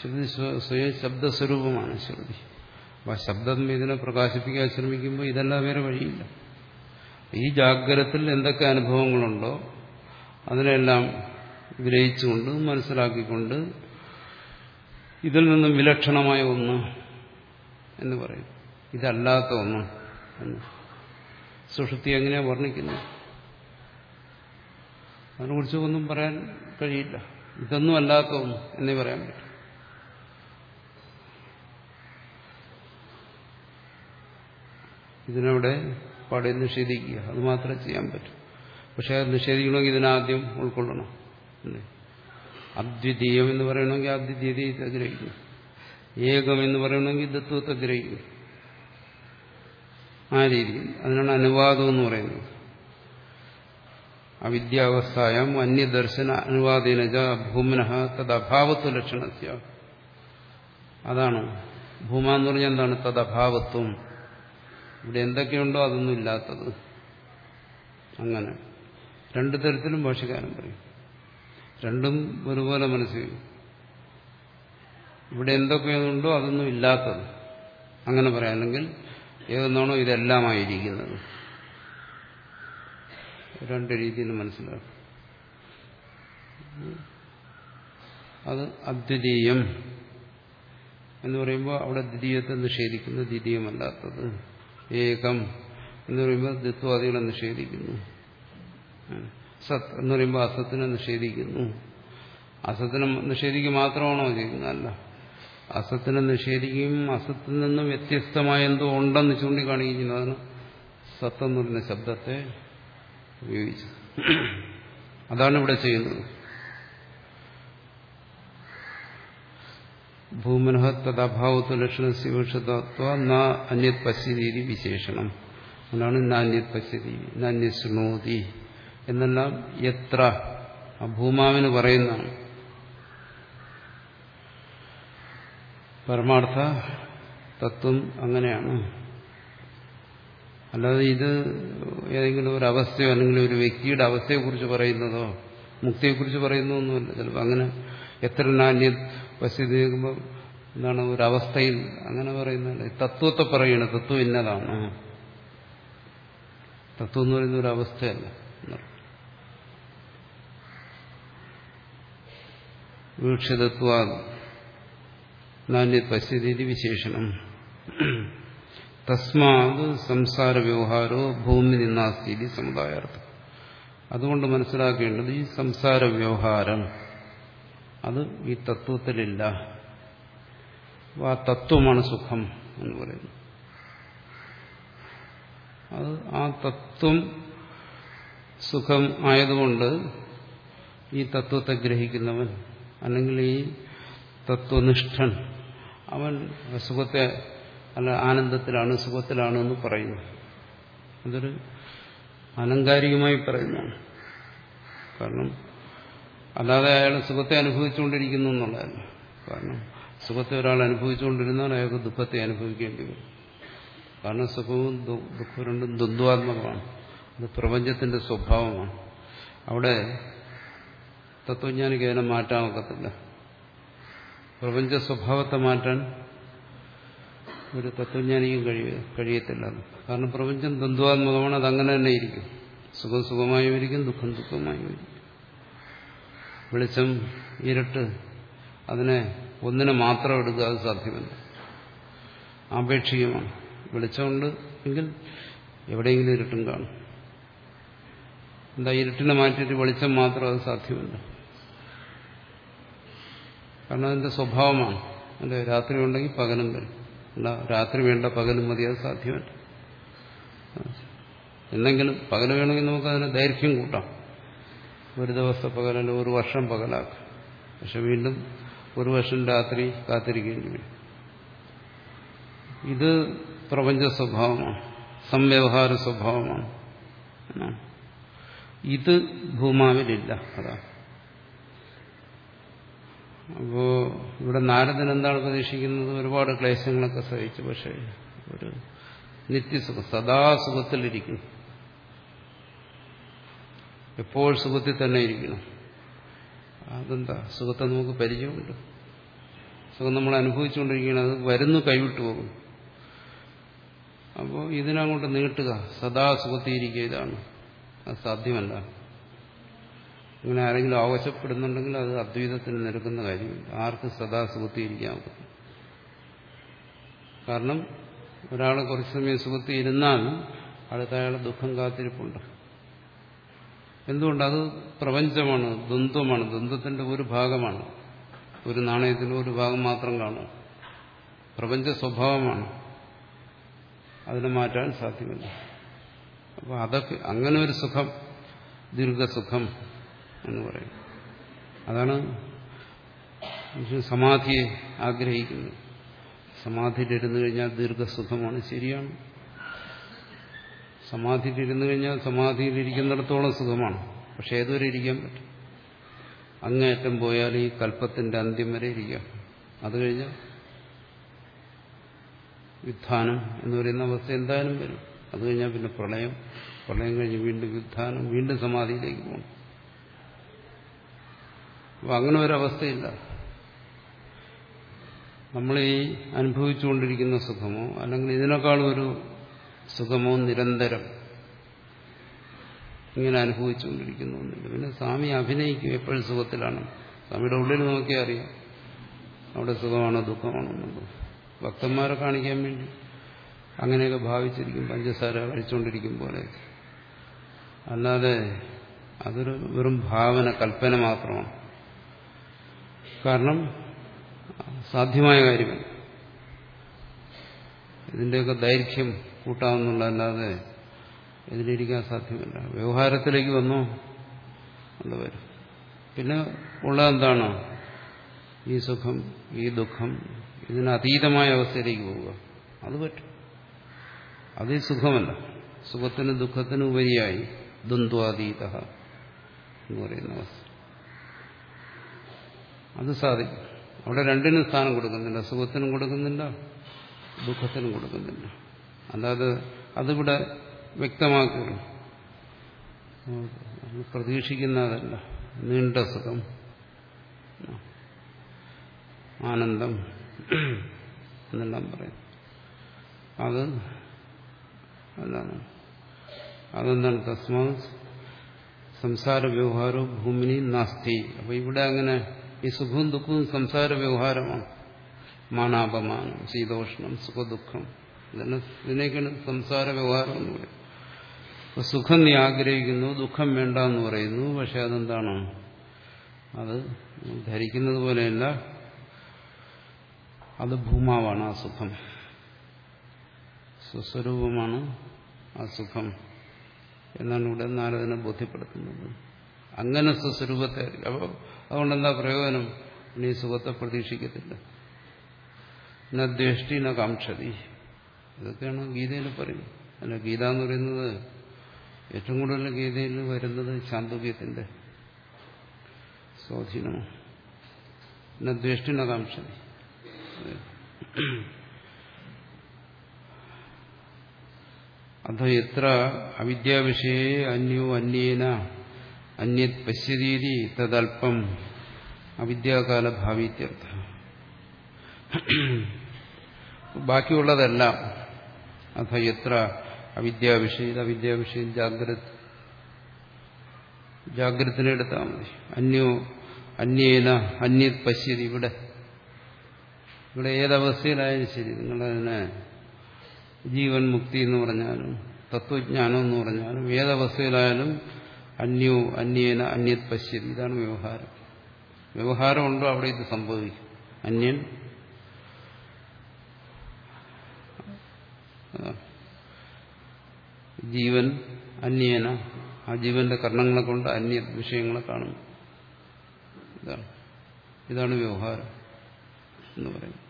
ശ്രുതി സ്വയം ശബ്ദസ്വരൂപമാണ് ശ്രുതി. അപ്പൊ ആ ശബ്ദം ഇതിനെ പ്രകാശിപ്പിക്കാൻ ശ്രമിക്കുമ്പോൾ ഇതെല്ലാം വേറെ വഴിയില്ല. ഈ ജാഗ്രതത്തിൽ എന്തൊക്കെ അനുഭവങ്ങളുണ്ടോ അതിനെല്ലാം ഗ്രഹിച്ചുകൊണ്ട് മനസ്സിലാക്കിക്കൊണ്ട് ഇതിൽ നിന്നും വിലക്ഷണമായ ഒന്ന് എന്ന് പറയും. ഇതല്ലാത്ത ഒന്ന് എന്ന്. സുഷുപ്തി എങ്ങനെയാ വർണിക്കുന്നത്? അതിനെക്കുറിച്ച് ഒന്നും പറയാൻ കഴിയില്ല. ഇതൊന്നും അല്ലാത്ത ഒന്ന് എന്നേ പറയാൻ പറ്റും. ഇതിനവിടെ പാടെ നിഷേധിക്കുക. അത് മാത്രമേ ചെയ്യാൻ പറ്റും. പക്ഷെ അത് നിഷേധിക്കണമെങ്കിൽ ഇതിനാദ്യം ഉൾക്കൊള്ളണം. അല്ലേ? അദ്വിതീയം എന്ന് പറയണമെങ്കിൽ അദ്വിതീയത്തെ ഗ്രഹിക്കും ഏകം എന്ന് പറയണമെങ്കിൽ ദത്വത്തെ ഗ്രഹിക്കും ആ രീതിയിൽ. അതിനാണ് അനുവാദം എന്ന് പറയുന്നത്. അവിദ്യാവസ്ഥായം അന്യദർശന അനുവാദിനജ ഭൂമിന തദ്ഭാവത്വ ലക്ഷണസ്യ. അതാണ്. ഭൂമ എന്ന് പറഞ്ഞാൽ എന്താണ്? തദ്ഭാവത്വം. ഇവിടെ എന്തൊക്കെയുണ്ടോ അതൊന്നും ഇല്ലാത്തത്. അങ്ങനെ. രണ്ടു തരത്തിലും ഭാഷകാരം പറയും. രണ്ടും ഒരുപോലെ മനസ്സിൽ. ഇവിടെ എന്തൊക്കെയുണ്ടോ അതൊന്നും ഇല്ലാത്തത്. അങ്ങനെ പറയാം. അല്ലെങ്കിൽ ഏതൊന്നാണോ ഇതെല്ലാമായിരിക്കുന്നത്. രണ്ട് രീതിയിൽ മനസ്സിലാക്കും. അത് അദ്വിതീയം എന്ന് പറയുമ്പോൾ അവിടെ ദ്വിതീയത്തെ നിഷേധിക്കുന്നു ദ്വിതീയമല്ലാത്തത്. ഏകം എന്ന് പറയുമ്പോൾ ദ്വിത്വാദികളെ നിഷേധിക്കുന്നു. സത് എന്ന് പറയുമ്പോൾ അസത്തിനെ നിഷേധിക്കുന്നു. അസത്തിനെ നിഷേധിക്കുക മാത്രമാണോ ചെയ്യുന്നത്? അല്ല. അസത്തിനെ നിഷേധിക്കുകയും അസത്തിൽ നിന്നും വ്യത്യസ്തമായ എന്തോ ഉണ്ടെന്ന് ചൂണ്ടിക്കാണിക്കുന്നു. അതാണ് സത്ത് എന്ന് പറയുന്ന ശബ്ദത്തെ ഉപയോഗിച്ചത്. അതാണ് ഇവിടെ ചെയ്യുന്നത്. ഭൂമനഃ തദഭാവത്വ ലക്ഷണസ്യ ശിവക്ഷതത്വ ന അന്യത് പശ്യതീതി വിശേഷണം. അതാണ് നാന്യത് പശ്യതി നാന്യ ശൃണോതി എന്നെല്ലാം എത്ര ആ ഭൂമാവിന് പറയുന്നതാണ്. പരമാർത്ഥ തത്വം അങ്ങനെയാണ്. അല്ലാതെ ഇത് ഏതെങ്കിലും ഒരു അവസ്ഥയോ അല്ലെങ്കിൽ ഒരു വ്യക്തിയുടെ അവസ്ഥയെക്കുറിച്ച് പറയുന്നതോ മുക്തിയെക്കുറിച്ച് പറയുന്നതൊന്നുമല്ല. ചിലപ്പോൾ അങ്ങനെ എത്ര നാന്യ വസ്തു കേൾക്കുമ്പോൾ എന്താണ് ഒരു അവസ്ഥയിൽ അങ്ങനെ പറയുന്നില്ല തത്വത്തെ പറയണ. തത്വം ഇന്നതാണ്. തത്വം എന്ന് പറയുന്ന ഒരു അവസ്ഥയല്ല. വീക്ഷിതത്വ വിശേഷണം. തസ്മാത് സംസാര വ്യവഹാരോ ഭൂമി നിന്നാസ്ഥിതി സമുദായാർത്ഥം. അതുകൊണ്ട് മനസ്സിലാക്കേണ്ടത് ഈ സംസാര വ്യവഹാരം അത് ഈ തത്വത്തിലില്ല. ആ തത്വമാണ് സുഖം എന്ന് പറയുന്നത്. അത് ആ തത്വം സുഖം ആയതുകൊണ്ട് ഈ തത്വത്തെ ഗ്രഹിക്കുന്നവൻ അല്ലെങ്കിൽ ഈ തത്വനിഷ്ഠൻ. അവൻ സുഖത്തെ അല്ല ആനന്ദത്തിലാണ് സുഖത്തിലാണ് എന്ന് പറയുന്നു. അതൊരു അലങ്കാരികമായി പറയുന്നതാണ്. കാരണം അല്ലാതെ അയാൾ സുഖത്തെ അനുഭവിച്ചുകൊണ്ടിരിക്കുന്നു എന്നുള്ളതല്ല. കാരണം സുഖത്തെ ഒരാൾ അനുഭവിച്ചുകൊണ്ടിരുന്നാൽ അയാൾക്ക് ദുഃഖത്തെ അനുഭവിക്കേണ്ടി വരും. കാരണം സുഖവും ദുഃഖവും രണ്ടും ദ്വന്ദ്വാത്മകമാണ്. അത് പ്രപഞ്ചത്തിന്റെ സ്വഭാവമാണ്. അവിടെ തത്വജ്ഞാനിക്ക് അതിനെ മാറ്റാൻ ഒക്കത്തില്ല. പ്രപഞ്ച സ്വഭാവത്തെ മാറ്റാൻ ഒരു തത്വജ്ഞാനിക്കും കഴിയ കഴിയത്തില്ല. കാരണം പ്രപഞ്ചം ദ്വന്ദ്വാത്മകമാണ് അതങ്ങനെ തന്നെ ഇരിക്കും. സുഖം സുഖമായും ഇരിക്കും ദുഃഖം ദുഃഖമായും ഇരിക്കും. വെളിച്ചം ഇരട്ട് അതിനെ ഒന്നിനെ മാത്രം എടുക്കുക അത് സാധ്യമല്ല. ആപേക്ഷികമാണ്. വെളിച്ചമുണ്ട് എങ്കിൽ എവിടെയെങ്കിലും ഇരുട്ടും കാണും. എന്താ ഇരുട്ടിനെ മാറ്റിയിട്ട് വെളിച്ചം മാത്രം അത് സാധ്യമല്ല. കാരണം അതിന്റെ സ്വഭാവമാണ്. അല്ലെ രാത്രി ഉണ്ടെങ്കിൽ പകലും വരും. അല്ല രാത്രി വേണ്ട പകലും മതി അത് സാധ്യമല്ല. എന്തെങ്കിലും പകൽ വേണമെങ്കിൽ നമുക്ക് അതിന് ദൈർഘ്യം കൂട്ടാം. ഒരു ദിവസത്തെ പകലല്ല ഒരു വർഷം പകലാക്കാം. പക്ഷെ വീണ്ടും ഒരു വർഷം രാത്രി കാത്തിരിക്കേണ്ടി വരും. ഇത് പ്രപഞ്ച സ്വഭാവമാണ്. സംവ്യവഹാര സ്വഭാവമാണ്. ഇത് ഭൂമാവിലില്ല അതാണ്. അപ്പോ ഇവിടെ നാരദൻ എന്താണ് പ്രതീക്ഷിക്കുന്നത്? ഒരുപാട് ക്ലേശങ്ങളൊക്കെ സഹിച്ചു പക്ഷേ ഒരു നിത്യസുഖം സദാ സുഖത്തിലിരിക്കണം എപ്പോൾ സുഖത്തിൽ തന്നെ ഇരിക്കണം. അതെന്താ? സുഖത്തെ നമുക്ക് പരിചയമുണ്ട്. സുഖം നമ്മൾ അനുഭവിച്ചുകൊണ്ടിരിക്കുകയാണ് അത് വരുന്നു കൈവിട്ടു പോകും അപ്പോൾ ഇതിനങ്ങോട്ട് നീട്ടുക സദാ സുഖത്തിയിരിക്കുക ഇതാണ്. അത് സാധ്യമല്ല. ഇങ്ങനെ ആരെങ്കിലും ആവശ്യപ്പെടുന്നുണ്ടെങ്കിൽ അത് അദ്വൈതത്തിന് നിരക്കുന്ന കാര്യമില്ല. ആർക്ക് സദാ സുഖത്തിയിരിക്കാൻ ഒക്കും കാരണം ഒരാൾ കുറച്ച് സമയം സുഖത്തിൽ ഇരുന്നാൽ അടുത്ത അയാളെ ദുഃഖം കാത്തിരിപ്പുണ്ട്. എന്തുകൊണ്ട്? അത് പ്രപഞ്ചമാണ് ദ്വന്ദ്വമാണ്. ദ്വന്ദ്വത്തിന്റെ ഒരു ഭാഗമാണ്. ഒരു നാണയത്തിന് ഒരു ഭാഗം മാത്രം കാണും. പ്രപഞ്ച സ്വഭാവമാണ്. അതിനെ മാറ്റാൻ സാധ്യമല്ല. അപ്പോൾ അതൊക്കെ അങ്ങനെ ഒരു സുഖം ദീർഘസുഖം എന്ന് പറയും. അതാണ് സമാധിയെ ആഗ്രഹിക്കുന്നത്. സമാധിയിലിരുന്നു കഴിഞ്ഞാൽ ദീർഘസുഖമാണ് ശരിയാണ്. സമാധിയിലിരുന്നു കഴിഞ്ഞാൽ സമാധിയിലിരിക്കുന്നിടത്തോളം സുഖമാണ്. പക്ഷെ ഏതുവരെ ഇരിക്കാൻ പറ്റും? അങ്ങേയറ്റം പോയാൽ ഈ കൽപ്പത്തിന്റെ അന്ത്യം വരെ ഇരിക്കാം. അത് കഴിഞ്ഞാൽ യുദ്ധാനം എന്ന് പറയുന്ന അവസ്ഥ എന്തായാലും വരും. അത് കഴിഞ്ഞാൽ പിന്നെ പ്രളയം. പ്രളയം കഴിഞ്ഞ് വീണ്ടും യുദ്ധാനം വീണ്ടും സമാധിയിലേക്ക് പോകണം. അങ്ങനെ ഒരവസ്ഥയില്ല നമ്മൾ ഈ അനുഭവിച്ചുകൊണ്ടിരിക്കുന്ന സുഖമോ അല്ലെങ്കിൽ ഇതിനേക്കാളും ഒരു സുഖമോ നിരന്തരം ഇങ്ങനെ അനുഭവിച്ചുകൊണ്ടിരിക്കുന്നുണ്ട് പിന്നെ സ്വാമി അഭിനയിക്കും എപ്പോഴും സുഖത്തിലാണ്. സ്വാമിയുടെ ഉള്ളിൽ നോക്കിയാൽ അറിയാം അവിടെ സുഖമാണോ ദുഃഖമാണോ എന്നുള്ളത്. ഭക്തന്മാരെ കാണിക്കാൻ വേണ്ടി അങ്ങനെയൊക്കെ ഭാവിച്ചിരിക്കും പഞ്ചസാര കഴിച്ചുകൊണ്ടിരിക്കും പോലെ അല്ലാതെ അതൊരു വെറും ഭാവന കൽപ്പന മാത്രമാണ്. കാരണം സാധ്യമായ കാര്യമല്ല. ഇതിന്റെയൊക്കെ ദൈർഘ്യം കൂട്ടാമെന്നുള്ളതല്ലാതെ ഇതിലിരിക്കാൻ സാധ്യമല്ല. വ്യവഹാരത്തിലേക്ക് വന്നു വരും. പിന്നെ ഉള്ള എന്താണ്? ഈ സുഖം ഈ ദുഃഖം ഇതിനതീതമായ അവസ്ഥയിലേക്ക് പോവുക. അത് പറ്റും. അത് സുഖമല്ല. സുഖത്തിന് ദുഃഖത്തിന് ഉപരിയായി ദ്വന്ദ്വാതീത എന്ന് പറയുന്ന അവസ്ഥ. അത് സാധിക്കും. അവിടെ രണ്ടിനും സ്ഥാനം കൊടുക്കുന്നില്ല. സുഖത്തിനും കൊടുക്കുന്നില്ല ദുഃഖത്തിനും കൊടുക്കുന്നില്ല. അല്ലാതെ അതിവിടെ വ്യക്തമാക്കുകയാണ് പ്രതീക്ഷിക്കുന്നതല്ല. നീണ്ട സുഖം ആനന്ദം എന്നെല്ലാം പറയും. അത് എന്താണ് അതെന്താണ്? തസ്മാ സംസാര വ്യവഹാരവും ഭൂമിനി നാസ്തി. അപ്പൊ ഇവിടെ അങ്ങനെ ഈ സുഖവും ദുഃഖവും സംസാര വ്യവഹാരമാണ് മാനാപമാനം ശീതോഷ്ണം സുഖദുഃഖം. ഇതെല്ലാം ഇതിനേക്കാണ് സംസാര വ്യവഹാരം എന്ന് പറയും സുഖം നീ ആഗ്രഹിക്കുന്നു ദുഃഖം വേണ്ട എന്ന് പറയുന്നു. പക്ഷെ അതെന്താണ്? അത് ധരിക്കുന്നത് പോലെയല്ല. അത് ഭൂമാവാണ് ആ സുഖം. സ്വസ്വരൂപമാണ് ആ സുഖം എന്നാണ് ഇവിടെ നാരദനെ ബോധ്യപ്പെടുത്തുന്നത്. അങ്ങനെ സ്വസ്വരൂപത്തെ അപ്പോൾ അതുകൊണ്ടെന്താ പ്രയോജനം? ഇനി സുഖത്തെ പ്രതീക്ഷിക്കത്തില്ല. ന ദ്വേഷ്ടി ന കാംക്ഷതി. ഇതൊക്കെയാണ് ഗീതയിൽ പറയുന്നത്. അല്ല ഗീത എന്ന് പറയുന്നത് ഏറ്റവും കൂടുതൽ ഗീതയിൽ വരുന്നത് ചാന്തോക്യത്തിന്റെ സ്വാധീനമാണ്. ന ദ്വേഷ്ടി ന കാംക്ഷതി. അധ എത്ര അവിദ്യാവിഷയെ അന്യോ അന്യേന അന്യത് പശ്യതീതി തദൽപ്പം അവിദ്യാകാല ഭാവിത്യർത്ഥ. ബാക്കിയുള്ളതെല്ലാം അഥ എത്ര അവിദ്യാവിഷയം അവിദ്യാവിഷയം ജാഗ്രത. ജാഗ്രതനെടുത്താൽ മതി. അന്യോ അന്യേന അന്യത് പശ്യതി ഇവിടെ. ഇവിടെ ഏതവസ്ഥയിലായാലും ശരി. നിങ്ങളതിനെ ജീവൻ മുക്തി എന്ന് പറഞ്ഞാലും തത്വജ്ഞാനം എന്ന് പറഞ്ഞാലും ഏതവസ്ഥയിലായാലും അന്യോ അന്യേന അന്യത് പശ്യത്. ഇതാണ് വ്യവഹാരം. ഉണ്ടോ അവിടെ ഇത് സംഭവിക്കും? അന്യൻ? ജീവൻ അന്യേന ആ ജീവന്റെ കർണങ്ങളെ കൊണ്ട് അന്യ വിഷയങ്ങളെ കാണും ഇതാണ്. ഇതാണ് വ്യവഹാരം എന്ന് പറയുന്നത്.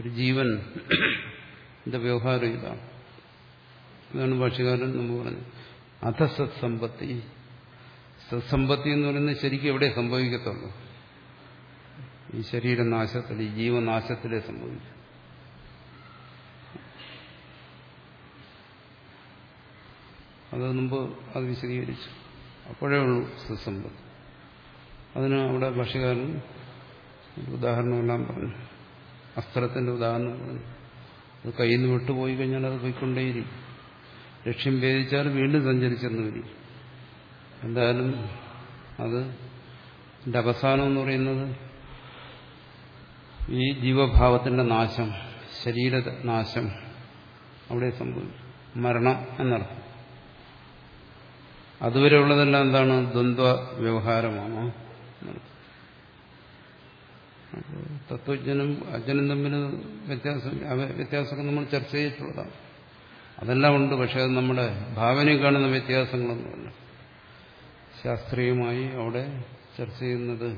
ഒരു ജീവൻ വ്യവഹാരം ഇതാണ്. ഇതാണ് ഭാഷകാരൻ നമ്മൾ പറഞ്ഞത്. അധ സത്സമ്പത്തി സത്സമ്പത്തി എന്ന് പറയുന്നത് ശരിക്കും എവിടെ സംഭവിക്കത്തുള്ളൂ? ഈ ശരീരനാശത്തിൽ ഈ ജീവനാശത്തിലേ സംഭവിക്കും. അത് മുമ്പ് അത് വിശദീകരിച്ചു. അപ്പോഴേ ഉള്ളൂ സത്സമ്പത്ത്. അതിന് അവിടെ ഭാഷകാരൻ ഉദാഹരണമെല്ലാം പറഞ്ഞു. അസ്ത്രത്തിന്റെ ഉദാഹരണം പറഞ്ഞു. അത് കയ്യിൽ നിന്ന് വിട്ടുപോയി കഴിഞ്ഞാൽ അത് പോയിക്കൊണ്ടേയിരിക്കും. ലക്ഷ്യം ഭേദിച്ചാൽ വീണ്ടും സഞ്ചരിച്ചെന്ന് വരും. എന്തായാലും അത് ഇതിന്റെ അവസാനം എന്ന് പറയുന്നത് ഈ ജീവഭാവത്തിന്റെ നാശം ശരീര നാശം അവിടെ സംഭവിക്കും. മരണം എന്നർത്ഥം. അതുവരെ ഉള്ളതെല്ലാം എന്താണ്? ദ്വന്ദ്വ വ്യവഹാരമാണോ തത്വജ്ഞനും അജ്ഞനും തമ്മിൽ വ്യത്യാസം വ്യത്യാസമൊക്കെ നമ്മൾ ചർച്ച ചെയ്തിട്ടുള്ളതാണ്. അതെല്ലാം ഉണ്ട് പക്ഷെ അത് നമ്മുടെ ഭാവനയിൽ കാണുന്ന വ്യത്യാസങ്ങളൊന്നുമല്ല. ശാസ്ത്രീയമായി അവിടെ ചർച്ച ചെയ്യുന്നത്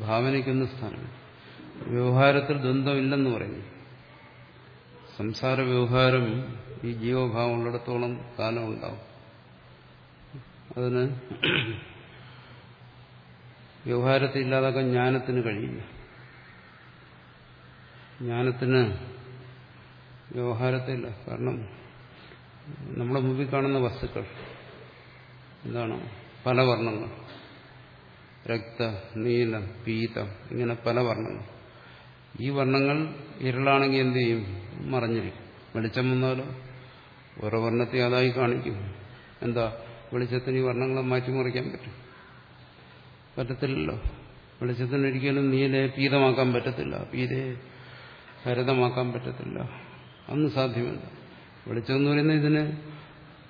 ഭാവനയ്ക്കൊന്ന് സ്ഥാനമാണ് വ്യവഹാരത്തിൽ ദ്വന്ദ്വമില്ലെന്ന് പറയുന്നു. സംസാര വ്യവഹാരം ഈ ജീവഭാവം ഉള്ളിടത്തോളം കാലം ഉണ്ടാവും അതിന് വ്യവഹാരത്തെ ഇല്ലാതാക്കാൻ ജ്ഞാനത്തിന് കഴിയില്ല. ജ്ഞാനത്തിന് വ്യവഹാരത്തില്ല കാരണം നമ്മുടെ മുമ്പിൽ കാണുന്ന വസ്തുക്കൾ എന്താണ്? പല വർണങ്ങൾ. രക്ത നീല പീതം ഇങ്ങനെ പല വർണങ്ങൾ. ഈ വർണങ്ങൾ ഇരളാണെങ്കിൽ എന്ത് ചെയ്യും? മറഞ്ഞിരിക്കും. വെളിച്ചം വന്നാലോ? ഓരോ വർണത്തെ അതായി കാണിക്കും. എന്താ? വെളിച്ചത്തിന് ഈ വർണങ്ങളെ മാറ്റി മാറ്റിമറിക്കാൻ പറ്റും. പറ്റത്തില്ലല്ലോ. വെളിച്ചത്തിന് ഒരിക്കലും നീലെ പീതമാക്കാൻ പറ്റത്തില്ല. പീതയെ ഹരിതമാക്കാൻ പറ്റത്തില്ല. അതൊന്നും സാധ്യമല്ല. വെളിച്ചം എന്ന് പറയുന്നത് ഇതിന്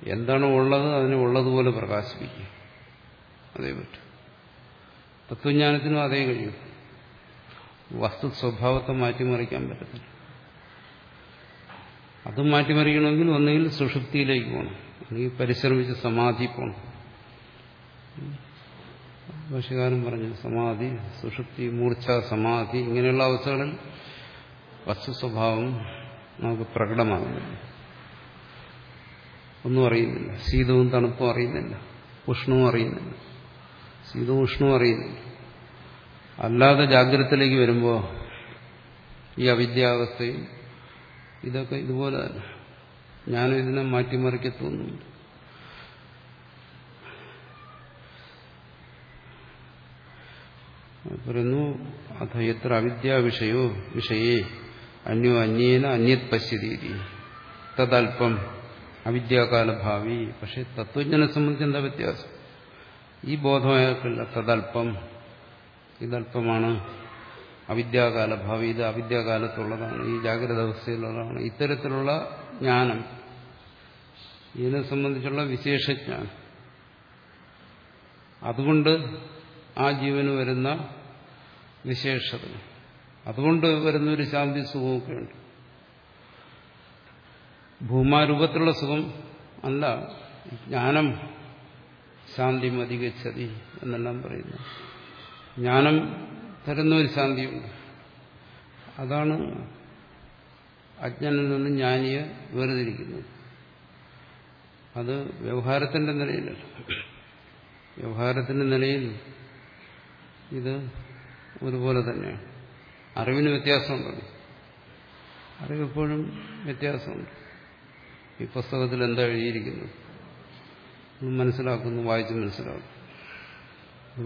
എന്താണോ ഉള്ളത്? അതിനെ ഉള്ളതുപോലെ പ്രകാശിപ്പിക്കുക അതേ പറ്റും. തത്വജ്ഞാനത്തിനും അതേ കഴിയും. വസ്തു സ്വഭാവത്തെ മാറ്റിമറിക്കാൻ പറ്റത്തില്ല. അത് മാറ്റിമറിക്കണമെങ്കിൽ ഒന്നുകിൽ സുഷുപ്തിയിലേക്ക് പോകണം. അല്ലെങ്കിൽ പരിശ്രമിച്ച് സമാധി പോകണം. ഭാഷകാരൻ പറഞ്ഞു സമാധി സുഷുപ്തി മൂർച്ഛ സമാധി ഇങ്ങനെയുള്ള അവസ്ഥകളിൽ വസ്തു സ്വഭാവം നമുക്ക് പ്രകടമാകുന്നില്ല. ഒന്നും അറിയുന്നില്ല. ശീതവും തണുപ്പും അറിയുന്നില്ല. ഉഷ്ണവും അറിയുന്നില്ല. ശീതവും ഉഷ്ണവും അറിയുന്നില്ല. അല്ലാതെ ജാഗ്രതത്തിലേക്ക് വരുമ്പോൾ ഈ അവിദ്യാവസ്ഥയും ഇതൊക്കെ ഇതുപോലെ തന്നെ. ഞാനും ഇതിനെ മാറ്റിമറിക്കത്തൊന്നുമില്ല പറയുന്നു അഥ എത്ര അവിദ്യാ വിഷയോ വിഷയേ അന്യോ അന്യേന അന്യത് പശ്യതീതി തദൽപ്പം അവിദ്യാകാലഭാവി. പക്ഷെ തത്വജ്ഞനെ സംബന്ധിച്ച് എന്താ വ്യത്യാസം? ഈ ബോധമായക്കില്ല തദൽപ്പം ഇതല്പമാണ് അവിദ്യാകാലഭാവി. ഇത് അവിദ്യാകാലത്തുള്ളതാണ്. ഈ ജാഗ്രത അവസ്ഥയിലുള്ളതാണ് ഇത്തരത്തിലുള്ള ജ്ഞാനം ഇതിനെ സംബന്ധിച്ചുള്ള വിശേഷജ്ഞാനം അതുകൊണ്ട് ആ ജീവന് വരുന്ന വിശേഷത. അതുകൊണ്ട് വരുന്ന ഒരു ശാന്തി സുഖമൊക്കെ ഉണ്ട്. ഭൂമാരൂപത്തിലുള്ള സുഖം അല്ല ജ്ഞാനം ശാന്തി മതികച്ചതി എന്നെല്ലാം പറയുന്നു. ജ്ഞാനം തരുന്ന ഒരു ശാന്തിയുണ്ട്. അതാണ് അജ്ഞനിൽ നിന്ന് ജ്ഞാനിയെ വേർതിരിക്കുന്നത്. അത് വ്യവഹാരത്തിന്റെ നിലയിലല്ല. വ്യവഹാരത്തിന്റെ നിലയിൽ ഇത് ഒരുപോലെ തന്നെയാണ്. അറിവിന് വ്യത്യാസമുണ്ടല്ലോ അറിവെപ്പോഴും വ്യത്യാസമുണ്ട്. ഈ പുസ്തകത്തിൽ എന്താ എഴുതിയിരിക്കുന്നത് മനസ്സിലാക്കുന്നു വായിച്ച് മനസ്സിലാക്കുന്നു.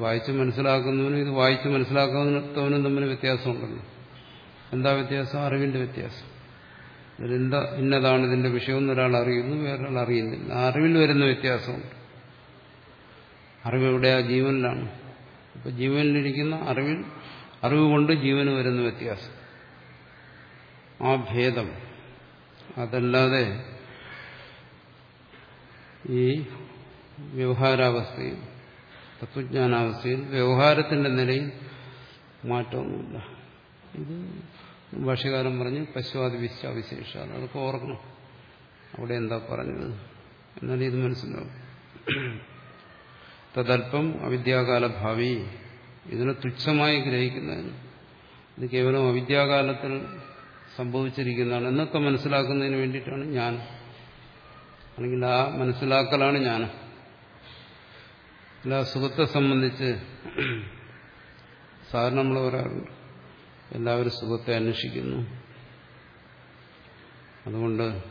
വായിച്ച് മനസ്സിലാക്കുന്നവനും ഇത് വായിച്ച് മനസ്സിലാക്കുന്നവനും തമ്മിൽ വ്യത്യാസമുണ്ടല്ലോ എന്താ വ്യത്യാസം? അറിവിന്റെ വ്യത്യാസം. ഇതിലെന്താ? ഇന്നതാണ് ഇതിന്റെ വിഷയമെന്ന് ഒരാൾ അറിയുന്നു വേറൊരാൾ അറിയുന്നില്ല. ആ അറിവിൽ വരുന്ന വ്യത്യാസമുണ്ട്. അറിവ് എവിടെയാ? ജീവനിലാണ്. അപ്പൊ ജീവനിലിരിക്കുന്ന അറിവിൽ അറിവ് കൊണ്ട് ജീവന് വരുന്ന വ്യത്യാസം. ആ ഭേദം. അതല്ലാതെ ഈ വ്യവഹാരാവസ്ഥയിൽ തത്വജ്ഞാനാവസ്ഥയിൽ വ്യവഹാരത്തിന്റെ നിലയിൽ മാറ്റമൊന്നുമില്ല. ഇത് ഭാഷകാരൻ പറഞ്ഞ് പശുവാദി വിശ്വാവിശേഷ അതൊക്കെ ഓർക്കണം. അവിടെ എന്താ പറഞ്ഞത്? എന്നാലും ഇത് മനസ്സിലാവും. തദൽപ്പം അവിദ്യാകാല ഭാവി ഇതിനെ തുച്ഛമായി ഗ്രഹിക്കുന്നതിന്. ഇത് കേവലം അവിദ്യാകാലത്തിൽ സംഭവിച്ചിരിക്കുന്നതാണ്. എന്നൊക്കെ മനസ്സിലാക്കുന്നതിന് വേണ്ടിയിട്ടാണ് ഞാൻ. അല്ലെങ്കിൽ ആ മനസ്സിലാക്കലാണ് ഞാൻ. അല്ല സുഖത്തെ സംബന്ധിച്ച് സാധാരണ നമ്മൾ പറയാറുണ്ട്. എല്ലാവരും സുഖത്തെ അന്വേഷിക്കുന്നു. അതുകൊണ്ട്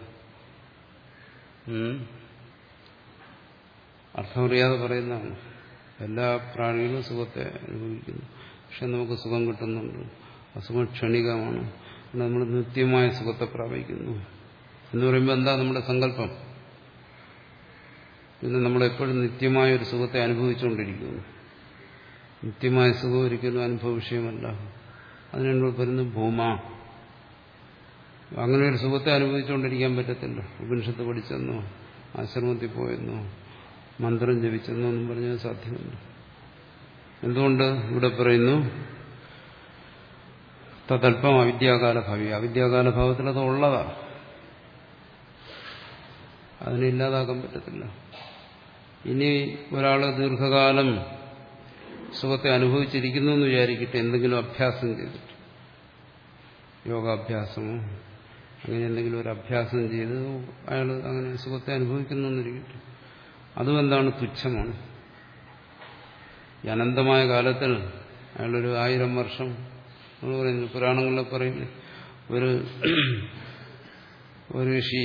അർത്ഥമറിയാതെ പറയുന്നതാണ്. എല്ലാ പ്രാണികളും സുഖത്തെ അനുഭവിക്കുന്നു. പക്ഷെ നമുക്ക് സുഖം കിട്ടുന്നുണ്ട്. അസുഖം ക്ഷണികമാണ്. നമ്മൾ നിത്യമായ സുഖത്തെ പ്രാപിക്കുന്നു. എന്ന് പറയുമ്പോൾ എന്താ നമ്മുടെ സങ്കല്പം? പിന്നെ നമ്മളെപ്പോഴും നിത്യമായ ഒരു സുഖത്തെ അനുഭവിച്ചുകൊണ്ടിരിക്കുന്നു. നിത്യമായ സുഖം ഒരിക്കലും അനുഭവ വിഷയമല്ല അതിനുള്ള പറയുന്നത് ഭൂമ. അങ്ങനെ ഒരു സുഖത്തെ അനുഭവിച്ചുകൊണ്ടിരിക്കാൻ പറ്റത്തില്ല. ഉപനിഷത്ത് പഠിച്ചെന്നോ ആശ്രമത്തിൽ പോയെന്നോ മന്ത്രം ജപിച്ചെന്നൊന്നും പറഞ്ഞാൽ സാധ്യമല്ല. എന്തുകൊണ്ട് ഇവിടെ പറയുന്നു? തതൽപ്പം അവിദ്യാകാല ഭാവി. അവിദ്യാകാല ഭാവത്തിൽ അത് ഉള്ളതാ. അതിനെ ഇല്ലാതാക്കാൻ പറ്റത്തില്ല. ഇനി ഒരാൾ ദീർഘകാലം സുഖത്തെ അനുഭവിച്ചിരിക്കുന്നു എന്ന് വിചാരിക്കട്ടെ എന്തെങ്കിലും അഭ്യാസം ചെയ്തിട്ട്. യോഗാഭ്യാസമോ അങ്ങനെ എന്തെങ്കിലും ഒരു അഭ്യാസം ചെയ്ത് അയാൾ അങ്ങനെ സുഖത്തെ അനുഭവിക്കുന്നു എന്നിരിക്കട്ടെ. അതും എന്താണ് തുച്ഛമാണ് ഈ അനന്തമായ കാലത്തിൽ അയാളൊരു ആയിരം വർഷം നമ്മൾ പറയുന്നു. പുരാണങ്ങളിലെ പറയുന്നു ഒരു ഒരു ഋഷി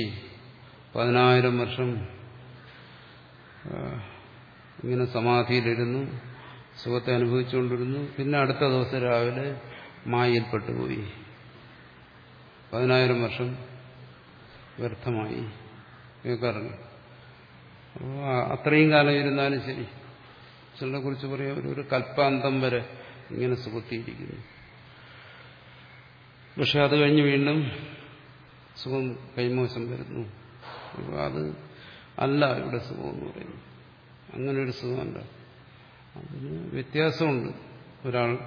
പതിനായിരം വർഷം ഇങ്ങനെ സമാധിയിലിരുന്നു സുഖത്തെ അനുഭവിച്ചുകൊണ്ടിരുന്നു. പിന്നെ അടുത്ത ദിവസം രാവിലെ മായയിൽപ്പെട്ടുപോയി പതിനായിരം വർഷം വ്യർത്ഥമായി. കേൾക്കാറുണ്ട് അത്രയും കാലം ഇരുന്നാലും ശരി. ചിലരെ കുറിച്ച് പറയാം ഒരു- കൽപ്പാന്തം വരെ ഇങ്ങനെ സുഖത്തിയിരിക്കുന്നു. പക്ഷെ അത് കഴിഞ്ഞ് വീണ്ടും സുഖം കൈമോശം വരുന്നു. അത് അല്ല ഇവിടെ സുഖം എന്ന് പറയുന്നു. അങ്ങനെ ഒരു സുഖമല്ല അതിന് വ്യത്യാസമുണ്ട്. ഒരാൾ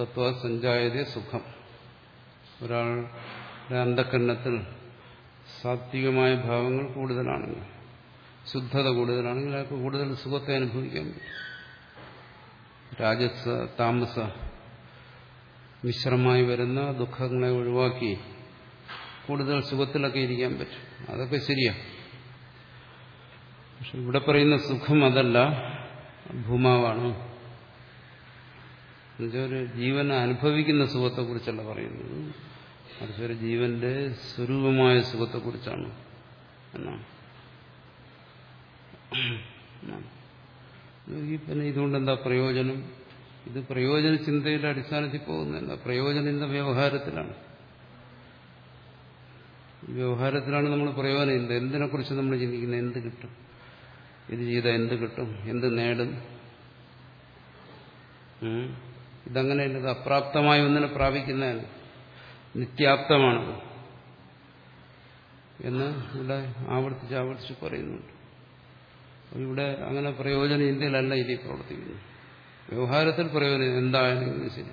തത്വ സഞ്ചായത സുഖം. ഒരാളുടെ അന്ധക്കരണത്തിൽ സാത്വികമായ ഭാവങ്ങൾ കൂടുതലാണെങ്കിൽ ശുദ്ധത കൂടുതലാണെങ്കിൽ അയാൾക്ക് കൂടുതൽ സുഖത്തെ അനുഭവിക്കാൻ പറ്റും. രാജസ താമസ മിശ്രമായി വരുന്ന ദുഃഖങ്ങളെ ഒഴിവാക്കി കൂടുതൽ സുഖത്തിലൊക്കെ ഇരിക്കാൻ പറ്റും. അതൊക്കെ ശരിയാണ് പക്ഷെ ഇവിടെ പറയുന്ന സുഖം അതല്ല ഭൂമാവാണ്. എന്നുവെച്ചാൽ ജീവൻ അനുഭവിക്കുന്ന സുഖത്തെക്കുറിച്ചല്ല പറയുന്നത്. മറിച്ച് ഒരു ജീവന്റെ സ്വരൂപമായ സുഖത്തെക്കുറിച്ചാണ് എന്നാണ്. പിന്നെ ഇതുകൊണ്ട് എന്താ പ്രയോജനം? ഇത് പ്രയോജന ചിന്തയുടെ അടിസ്ഥാനത്തിൽ പോകുന്നില്ല പ്രയോജനം ഇന്ന വ്യവഹാരത്തിലാണ്. വ്യവഹാരത്തിലാണ് നമ്മൾ പ്രയോജനം എന്ത് എന്തിനെക്കുറിച്ച് നമ്മൾ ചിന്തിക്കുന്നത് എന്ത് കിട്ടും? ഇത് ചെയ്താൽ എന്ത് കിട്ടും? എന്ത് നേടും. ഇതങ്ങനെയല്ല ഇത് അപ്രാപ്തമായ ഒന്നിനെ പ്രാപിക്കുന്നതല്ല നിത്യാപ്തമാണത്. എന്ന് ഇവിടെ ആവർത്തിച്ച് ആവർത്തിച്ച് പറയുന്നുണ്ട്. ഇവിടെ അങ്ങനെ പ്രയോജനം ഇന്ത്യയിലല്ല ഇനി പ്രവർത്തിക്കുന്നു വ്യവഹാരത്തിൽ പ്രയോജനം എന്തായാലും ശരി.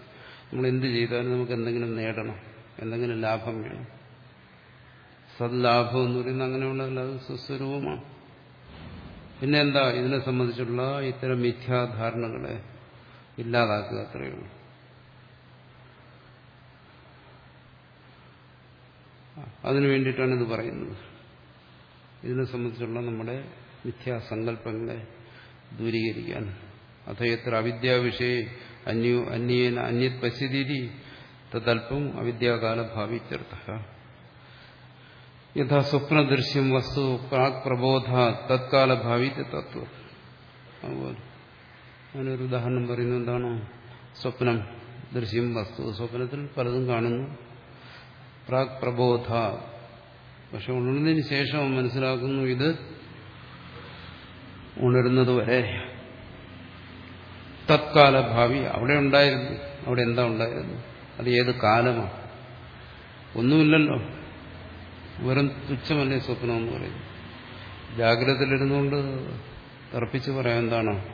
നമ്മൾ എന്ത് ചെയ്താലും നമുക്ക് എന്തെങ്കിലും നേടണം. എന്തെങ്കിലും ലാഭം വേണം. സദ്ലാഭം എന്ന് പറയുന്നത് അങ്ങനെയുള്ള സുസ്വരൂപമാണ് പിന്നെ എന്താ? ഇതിനെ സംബന്ധിച്ചുള്ള ഇത്തരം മിഥ്യാധാരണകളെ ഇല്ലാതാക്കുക അത്രയേ ഉള്ളൂ. അതിനു വേണ്ടിയിട്ടാണ് ഇത് പറയുന്നത്. ഇതിനെ സംബന്ധിച്ചുള്ള നമ്മുടെ മിഥ്യാസങ്കല്പങ്ങളെ ദൂരീകരിക്കാൻ. അഥയത്ര അവിദ്യാവിഷയെ അന്യോ അന്യേന അന്യത് പശ്യതിരി തൽപ്പം അവിദ്യാകാല ഭാവിത്യർത്ഥ യഥാ സ്വപ്നദൃശ്യം വസ്തു പ്രാക് പ്രബോധ തത്കാല ഭാവിത്യ തത്വം അതുപോലെ അതിനൊരു ഉദാഹരണം പറയുന്നത് എന്താണോ? സ്വപ്നം ദൃശ്യം വസ്തു. സ്വപ്നത്തിൽ പലതും കാണുന്നു. പ്രാക് പ്രബോധ പക്ഷെ ഉണർന്നതിന് ശേഷം മനസ്സിലാക്കുന്നു ഇത് ഉണരുന്നതുവരെ തത്കാല ഭാവി അവിടെ ഉണ്ടായിരുന്നു. അവിടെ എന്താ ഉണ്ടായിരുന്നു? അത് ഏത് കാലമാണ്? ഒന്നുമില്ലല്ലോ. വെറും തുച്ഛമല്ലേ സ്വപ്നം എന്ന് പറയുന്നത്. ജാഗ്രതയിലിരുന്നുകൊണ്ട് തർപ്പിച്ച് പറയാൻ എന്താണ്?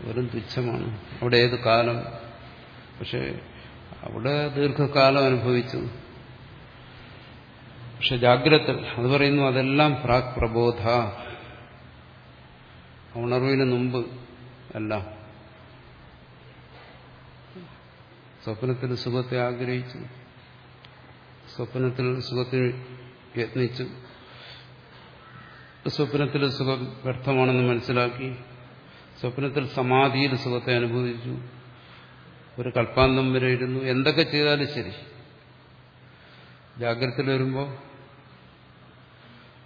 വെറും തുച്ഛമാണ്. അവിടെ ഏത് കാലം? പക്ഷെ അവിടെ ദീർഘകാലം അനുഭവിച്ചു. പക്ഷെ ജാഗ്രത അത് പറയുന്നു അതെല്ലാം പ്രാക് പ്രബോധ ഉണർവിന് മുമ്പ് അല്ല. സ്വപ്നത്തിൽ സുഖത്തെ ആഗ്രഹിച്ചു. സ്വപ്നത്തിൽ സുഖത്തിന് യത്നിച്ചു. സ്വപ്നത്തിൽ സുഖം വ്യർത്ഥമാണെന്ന് മനസ്സിലാക്കി. സ്വപ്നത്തിൽ സമാധിയിൽ സുഖത്തെ അനുഭവിച്ചു. ഒരു കൽപ്പാന്തം വരെ ഇരുന്നു. എന്തൊക്കെ ചെയ്താലും ശരി. ജാഗ്രതയിൽ വരുമ്പോൾ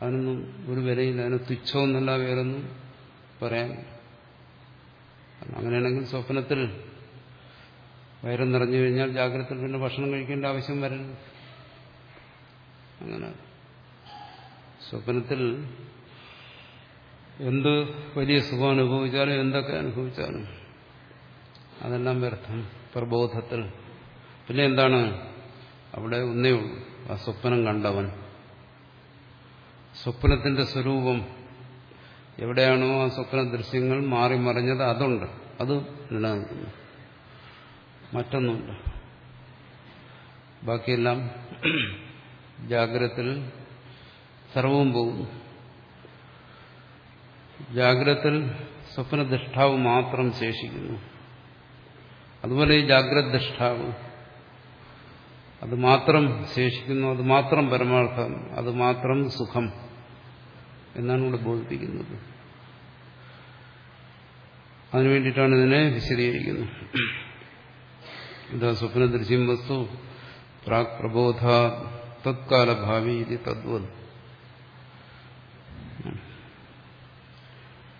അതിനൊന്നും ഒരു വിലയില്ല. അതിന് തുച്ഛമൊന്നല്ല വേറൊന്നും. പറയാൻ. അങ്ങനെയാണെങ്കിൽ സ്വപ്നത്തിൽ വയറ് നിറഞ്ഞു കഴിഞ്ഞാൽ ജാഗ്രതത്തിൽ പിന്നെ ഭക്ഷണം കഴിക്കേണ്ട ആവശ്യം വരരുത്. അങ്ങനെ. സ്വപ്നത്തിൽ എന്ത് വലിയ സുഖം അനുഭവിച്ചാലും എന്തൊക്കെ അനുഭവിച്ചാലും അതെല്ലാം വ്യർത്ഥം. പ്രബോധത്തിൽ. പിന്നെ എന്താണ്? അവിടെ ഒന്നേ ഉള്ളൂ. ആ സ്വപ്നം കണ്ടവൻ. സ്വപ്നത്തിന്റെ സ്വരൂപം എവിടെയാണോ ആ സ്വപ്ന ദൃശ്യങ്ങൾ മാറി മറിഞ്ഞത് അതുണ്ട്. അത് നിലനിൽക്കുന്നു. മറ്റൊന്നുണ്ട്. ബാക്കിയെല്ലാം ജാഗ്രത്തിൽ സർവവും പോകുന്നു. ജാഗ്രത്തിൽ സ്വപ്നദിഷ്ഠാവ് മാത്രം ശേഷിക്കുന്നു. അതുപോലെ ഈ ജാഗ്രത ദൃഷ്ടാവ് അത് മാത്രം ശേഷിക്കുന്നു അത് മാത്രം പരമാർത്ഥം അത് മാത്രം സുഖം. എന്നാണ് ഇവിടെ ബോധിപ്പിക്കുന്നത്. അതിനു വേണ്ടിയിട്ടാണ് ഇതിനെ വിശദീകരിക്കുന്നത്. ഇതാ സ്വപ്നദൃശ്യം വസ്തു പ്രാക് പ്രബോധ തത്കാല ഭാവി ഇത് തദ്വത്.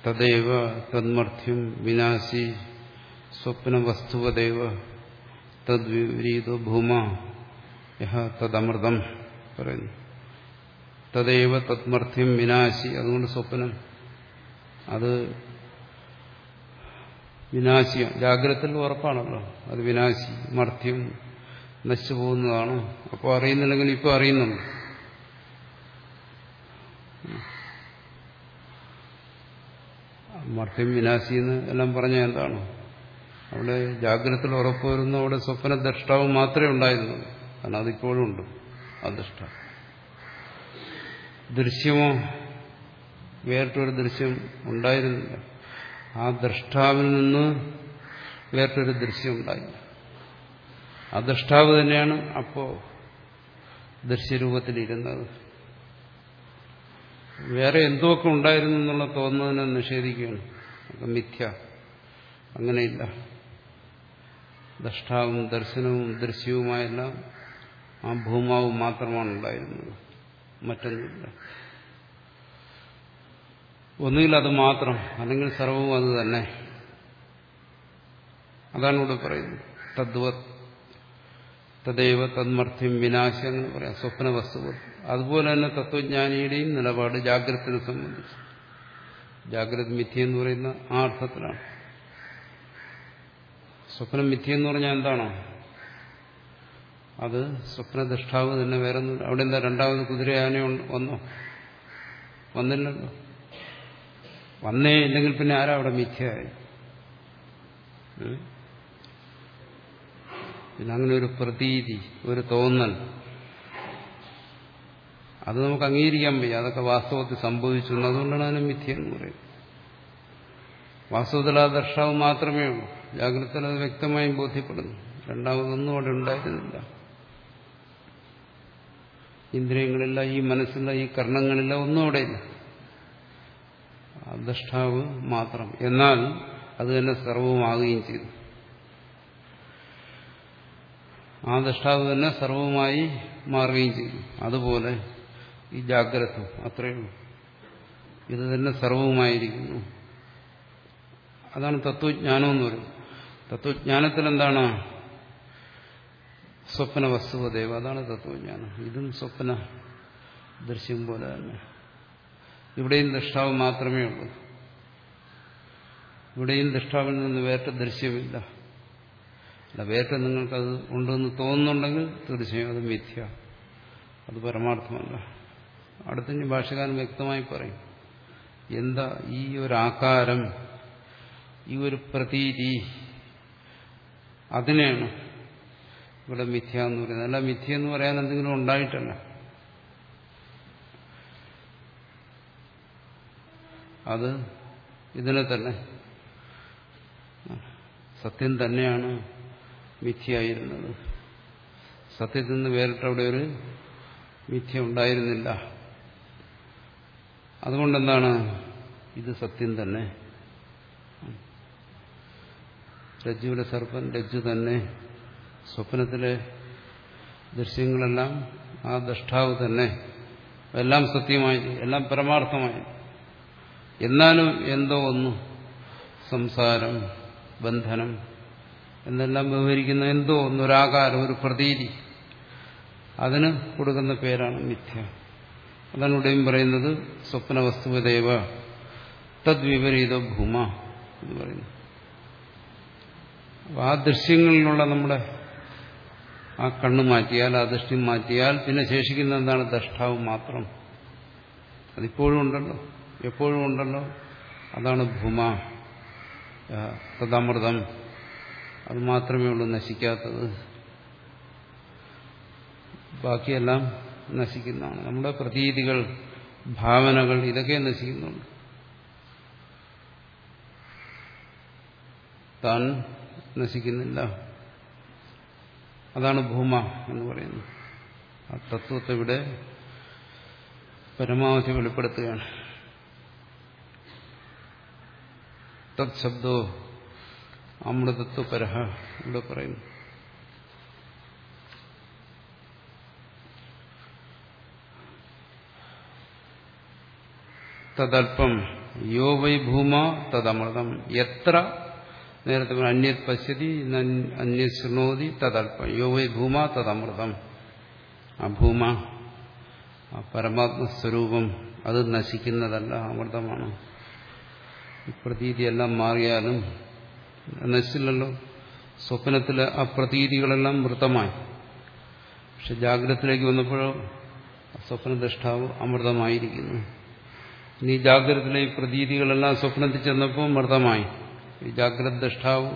തദൈവ തന്മർത്ഥ്യം വിനാശി സ്വപ്ന വസ്തുവദേവ തദ്വിപരീതോ ഭൂമ യഹ തദമൃതം പറയുന്നു. തദൈവ തത്മർത്ഥ്യം വിനാശി. അതുകൊണ്ട് സ്വപ്നം അത് വിനാശിയ ജാഗ്രതത്തിൽ ഉറപ്പാണല്ലോ അത്. വിനാശി. മർത്യം നശിച്ചു പോകുന്നതാണ്. അപ്പോൾ അറിയുന്നില്ലെങ്കിൽ ഇപ്പോൾ അറിയുന്നുണ്ട്. മർത്യം വിനാശി എന്ന് എല്ലാം പറഞ്ഞ എന്താണ്? അവിടെ ജാഗ്രതത്തിൽ ഉറപ്പ് വരുന്ന അവിടെ സ്വപ്ന ദ്രഷ്ടാവ് മാത്രമേ ഉണ്ടായിരുന്നുള്ളൂ. കാരണം അതിപ്പോഴും ഉണ്ട് ആ ദ്രഷ്ടാവ് ദൃശ്യമോ വേറിട്ടൊരു ദൃശ്യം ഉണ്ടായിരുന്നില്ല. ആ ദ്രഷ്ടാവിൽ നിന്ന് വേറിട്ടൊരു ദൃശ്യം ഉണ്ടായില്ല. ആ ദ്രഷ്ടാവ് തന്നെയാണ് അപ്പോ ദൃശ്യരൂപത്തിലിരുന്നത് വേറെ എന്തൊക്കെ ഉണ്ടായിരുന്നു എന്നുള്ള തോന്നുന്നതിനെ നിഷേധിക്കുകയാണ്. മിഥ്യ. അങ്ങനെയില്ല. ദ്രഷ്ടാവും ദർശനവും ദൃശ്യവുമായെല്ലാം ആ ഭൂമാവും മാത്രമാണ് ഉണ്ടായിരുന്നത്. മറ്റൊന്നുമില്ല ഒന്നുകിൽ അത് മാത്രം അല്ലെങ്കിൽ സർവവും അത് തന്നെ. അതാണ് ഇവിടെ പറയുന്നത്. തദ്വത് തദൈവ തന്മർത്ഥ്യം വിനാശം എന്ന് പറയാം സ്വപ്ന വസ്തുവ. അതുപോലെ തന്നെ തത്വജ്ഞാനിയുടെയും നിലപാട് ജാഗ്രതനെ സംബന്ധിച്ച്. ജാഗ്രത മിഥ്യെന്ന് പറയുന്ന ആ അർത്ഥത്തിലാണ്. സ്വപ്നം മിഥ്യെന്ന് പറഞ്ഞാൽ എന്താണോ? അത് സ്വപ്നദൃഷ്ടാവ് തന്നെ വേറെ അവിടെ എന്താ രണ്ടാമത് കുതിരയാനെ വന്നോ. വന്നില്ലല്ലോ. വന്നേ ഇല്ലെങ്കിൽ പിന്നെ ആരാ അവിടെ മിഥ്യയായി? പിന്നെ അങ്ങനെ ഒരു പ്രതീതി ഒരു തോന്നൽ. അത് നമുക്ക് അംഗീകരിക്കാൻ വയ്യ. അതൊക്കെ വാസ്തവത്തിൽ സംഭവിച്ചു അതുകൊണ്ടാണ് അതിന് മിഥ്യ എന്ന് വാസ്തവത്തിൽ ആ ദർശാവ് മാത്രമേ ഉള്ളൂ. ജാഗ്രത വ്യക്തമായും ബോധ്യപ്പെടുന്നു. രണ്ടാമതൊന്നും അവിടെ ഉണ്ടായിരുന്നില്ല. ഇന്ദ്രിയങ്ങളില്ല ഈ മനസ്സില്ല ഈ കർണങ്ങളില്ല ഒന്നും അവിടെയില്ല അധിഷ്ഠാവ് മാത്രം. എന്നാൽ അത് തന്നെ സർവമാകുകയും ചെയ്തു. ആ ദഷ്ടാവ് തന്നെ സർവമായി മാറുകയും ചെയ്തു. അതുപോലെ ഈ ജാഗ്രത അത്രയേ ഉള്ളൂ. ഇത് തന്നെ സർവവുമായിരിക്കുന്നു. അതാണ് തത്വജ്ഞാനം എന്ന് പറയുന്നത്. തത്വജ്ഞാനത്തിൽ എന്താണ് സ്വപ്ന വസ്തുവദേവ അതാണ് തത്വജ്ഞാനം. ഇതും സ്വപ്ന ദൃശ്യം പോലെ തന്നെ. ഇവിടെയും ദൃഷ്ടാവ് മാത്രമേ ഉള്ളൂ. ഇവിടെയും ദൃഷ്ടാവിൽ നിന്ന് വേറിട്ട ദൃശ്യമില്ല. അല്ല വേറിട്ട നിങ്ങൾക്കത് ഉണ്ടെന്ന് തോന്നുന്നുണ്ടെങ്കിൽ തീർച്ചയായും അത് മിഥ്യ. അത് പരമാർത്ഥമല്ല. അടുത്ത ഭാഷകാരൻ വ്യക്തമായി പറയും. എന്താ ഈ ഒരു ആകാരം ഈ ഒരു പ്രതീതി അതിനെയാണ് ഇവിടെ മിഥ്യ എന്ന് പറയുന്നത്. അല്ല മിഥ്യ എന്ന് പറയാൻ എന്തെങ്കിലും ഉണ്ടായിട്ടല്ല? അത് ഇതിനെ തന്നെ. സത്യം തന്നെയാണ് മിഥ്യയായിരുന്നത്. സത്യത്തിൽ നിന്ന് വേറിട്ട് അവിടെ ഒരു മിഥ്യ ഉണ്ടായിരുന്നില്ല. അതുകൊണ്ടെന്താണ് ഇത് സത്യം തന്നെ? രജ്ജുവിലെ സർപ്പം രജ്ജു തന്നെ സ്വപ്നത്തിലെ ദൃശ്യങ്ങളെല്ലാം ആ ദഷ്ടാവ് തന്നെ. എല്ലാം സത്യമായി എല്ലാം പരമാർത്ഥമായി. എന്നാലും എന്തോ ഒന്ന് സംസാരം ബന്ധനം എന്നെല്ലാം വ്യവഹരിക്കുന്ന എന്തോ ഒന്നൊരാകാരം ഒരു പ്രതീതി. അതിന് കൊടുക്കുന്ന പേരാണ് മിഥ്യ. അതാണ് ഇവിടെയും പറയുന്നത് സ്വപ്ന വസ്തുവദേവ തദ്വിപരീത ഭൂമ എന്ന് പറയുന്നു. ആ ദൃശ്യങ്ങളിലുള്ള നമ്മുടെ ആ കണ്ണ് മാറ്റിയാൽ ആ ദൃഷ്ടി മാറ്റിയാൽ പിന്നെ ശേഷിക്കുന്ന എന്താണ്? ദഷ്ടാവ് മാത്രം. അതിപ്പോഴും ഉണ്ടല്ലോ. എപ്പോഴും ഉണ്ടല്ലോ. അതാണ് ഭൂമ. തദാമൃതം. അത് മാത്രമേ ഉള്ളൂ നശിക്കാത്തത്. ബാക്കിയെല്ലാം നശിക്കുന്നതാണ്. നമ്മുടെ പ്രതീതികൾ ഭാവനകൾ ഇതൊക്കെ നശിക്കുന്നുണ്ട്. താൻ നശിക്കുന്നില്ല. അതാണ് ഭൂമ എന്ന് പറയുന്നത്. ആ തത്വത്തെ ഇവിടെ പരമാവധി വെളിപ്പെടുത്തുകയാണ്. തത് ശബ്ദോ അമൃതത്വപരഹ ഇവിടെ പറയുന്നു. തദൽപ്പം യോ വൈ ഭൂമ തദമൃതം. എത്ര നേരത്തെ അന്യ പശ്യതി അന്യ ശൃണോതി തദൽപ്പം യോവൈ ഭൂമ തദമൃതം ആ ഭൂമ ആ പരമാത്മസ്വരൂപം അത് നശിക്കുന്നതല്ല അമൃതമാണ്. പ്രതീതിയെല്ലാം മാറിയാലും നശിച്ചില്ലല്ലോ. സ്വപ്നത്തിലെ ആ പ്രതീതികളെല്ലാം മൃതമായി. പക്ഷെ ജാഗ്രതത്തിലേക്ക് വന്നപ്പോഴോ സ്വപ്നദൃഷ്ടാവ് അമൃതമായിരിക്കുന്നു. ഇനി ജാഗ്രതത്തിലെ ഈ പ്രതീതികളെല്ലാം സ്വപ്നത്തിൽ ചെന്നപ്പോൾ മൃതമായി. ഈ ജാഗ്രത ദൃഷ്ടാവ്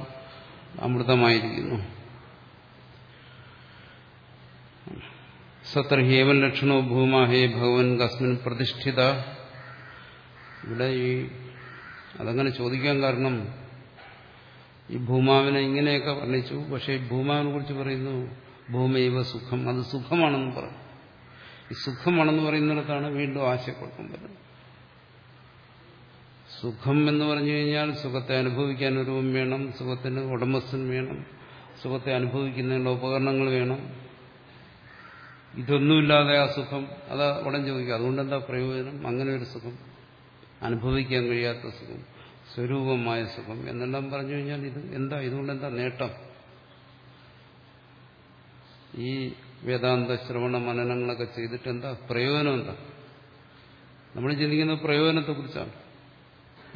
അമൃതമായിരിക്കുന്നു. സത്ര ഹേവൻ ലക്ഷണോ ഭൂമ ഹേ ഭഗവൻ കസ്മിൻ പ്രതിഷ്ഠിത. ഇവിടെ ഈ അതങ്ങനെ ചോദിക്കാൻ കാരണം ഈ ഭൂമാവിനെ ഇങ്ങനെയൊക്കെ വർണിച്ചു. പക്ഷെ ഈ ഭൂമാവിനെ കുറിച്ച് പറയുന്നു ഭൂമൈവ സുഖം. അത് സുഖമാണെന്ന് പറഞ്ഞു. ഈ സുഖമാണെന്ന് പറയുന്നിടത്താണ് വീണ്ടും ആശയക്കുഴപ്പം വരുന്നത്. സുഖം എന്ന് പറഞ്ഞു കഴിഞ്ഞാൽ സുഖത്തെ അനുഭവിക്കാൻ ഒരു വേണം സുഖത്തിന് ഉടമസ്ഥൻ വേണം സുഖത്തെ അനുഭവിക്കുന്നതിനുള്ള ഉപകരണങ്ങൾ വേണം. ഇതൊന്നുമില്ലാതെ ആ സുഖം അത് ഉടൻ ചോദിക്കുക അതുകൊണ്ട് എന്താ പ്രയോജനം? അങ്ങനെ ഒരു സുഖം അനുഭവിക്കാൻ കഴിയാത്ത സുഖം സ്വരൂപമായ സുഖം എന്നെല്ലാം പറഞ്ഞു കഴിഞ്ഞാൽ ഇത് എന്താ? ഇതുകൊണ്ട് എന്താ നേട്ടം? ഈ വേദാന്ത ശ്രവണ മനനങ്ങളൊക്കെ ചെയ്തിട്ട് എന്താ പ്രയോജനം എന്താ? നമ്മൾ ചിന്തിക്കുന്നത് പ്രയോജനത്തെക്കുറിച്ചാണ്.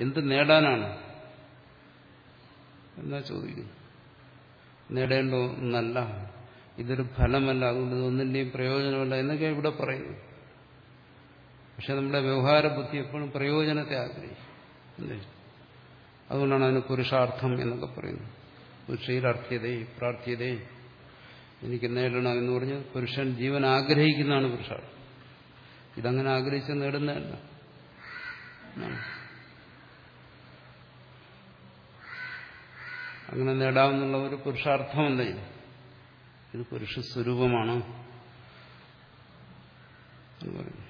എന്ത് നേടാനാണ്? എന്നാ ചോദിക്കുന്നു നേടേണ്ട ഒന്നല്ല. ഇതൊരു ഫലമല്ല. അതുകൊണ്ട് ഇതൊന്നിന്റെയും പ്രയോജനമല്ല എന്നൊക്കെ ഇവിടെ പറയുന്നു. പക്ഷെ നമ്മുടെ വ്യവഹാര ബുദ്ധി എപ്പോഴും പ്രയോജനത്തെ ആഗ്രഹിക്കും അതുകൊണ്ടാണ് അതിന് പുരുഷാർത്ഥം എന്നൊക്കെ പറയുന്നത്. പുരുഷയിലർത്ഥ്യതേ പ്രാർത്ഥ്യതേ. എനിക്ക് നേടണം എന്ന് പറഞ്ഞ് പുരുഷൻ ജീവൻ ആഗ്രഹിക്കുന്നതാണ് പുരുഷാർത്ഥം. ഇതങ്ങനെ ആഗ്രഹിച്ച് നേടുന്നതല്ല. അങ്ങനെ നേടാമെന്നുള്ള ഒരു പുരുഷാർത്ഥമല്ല ഇത്. ഇത് പുരുഷ സ്വരൂപമാണ്. പറയുന്നു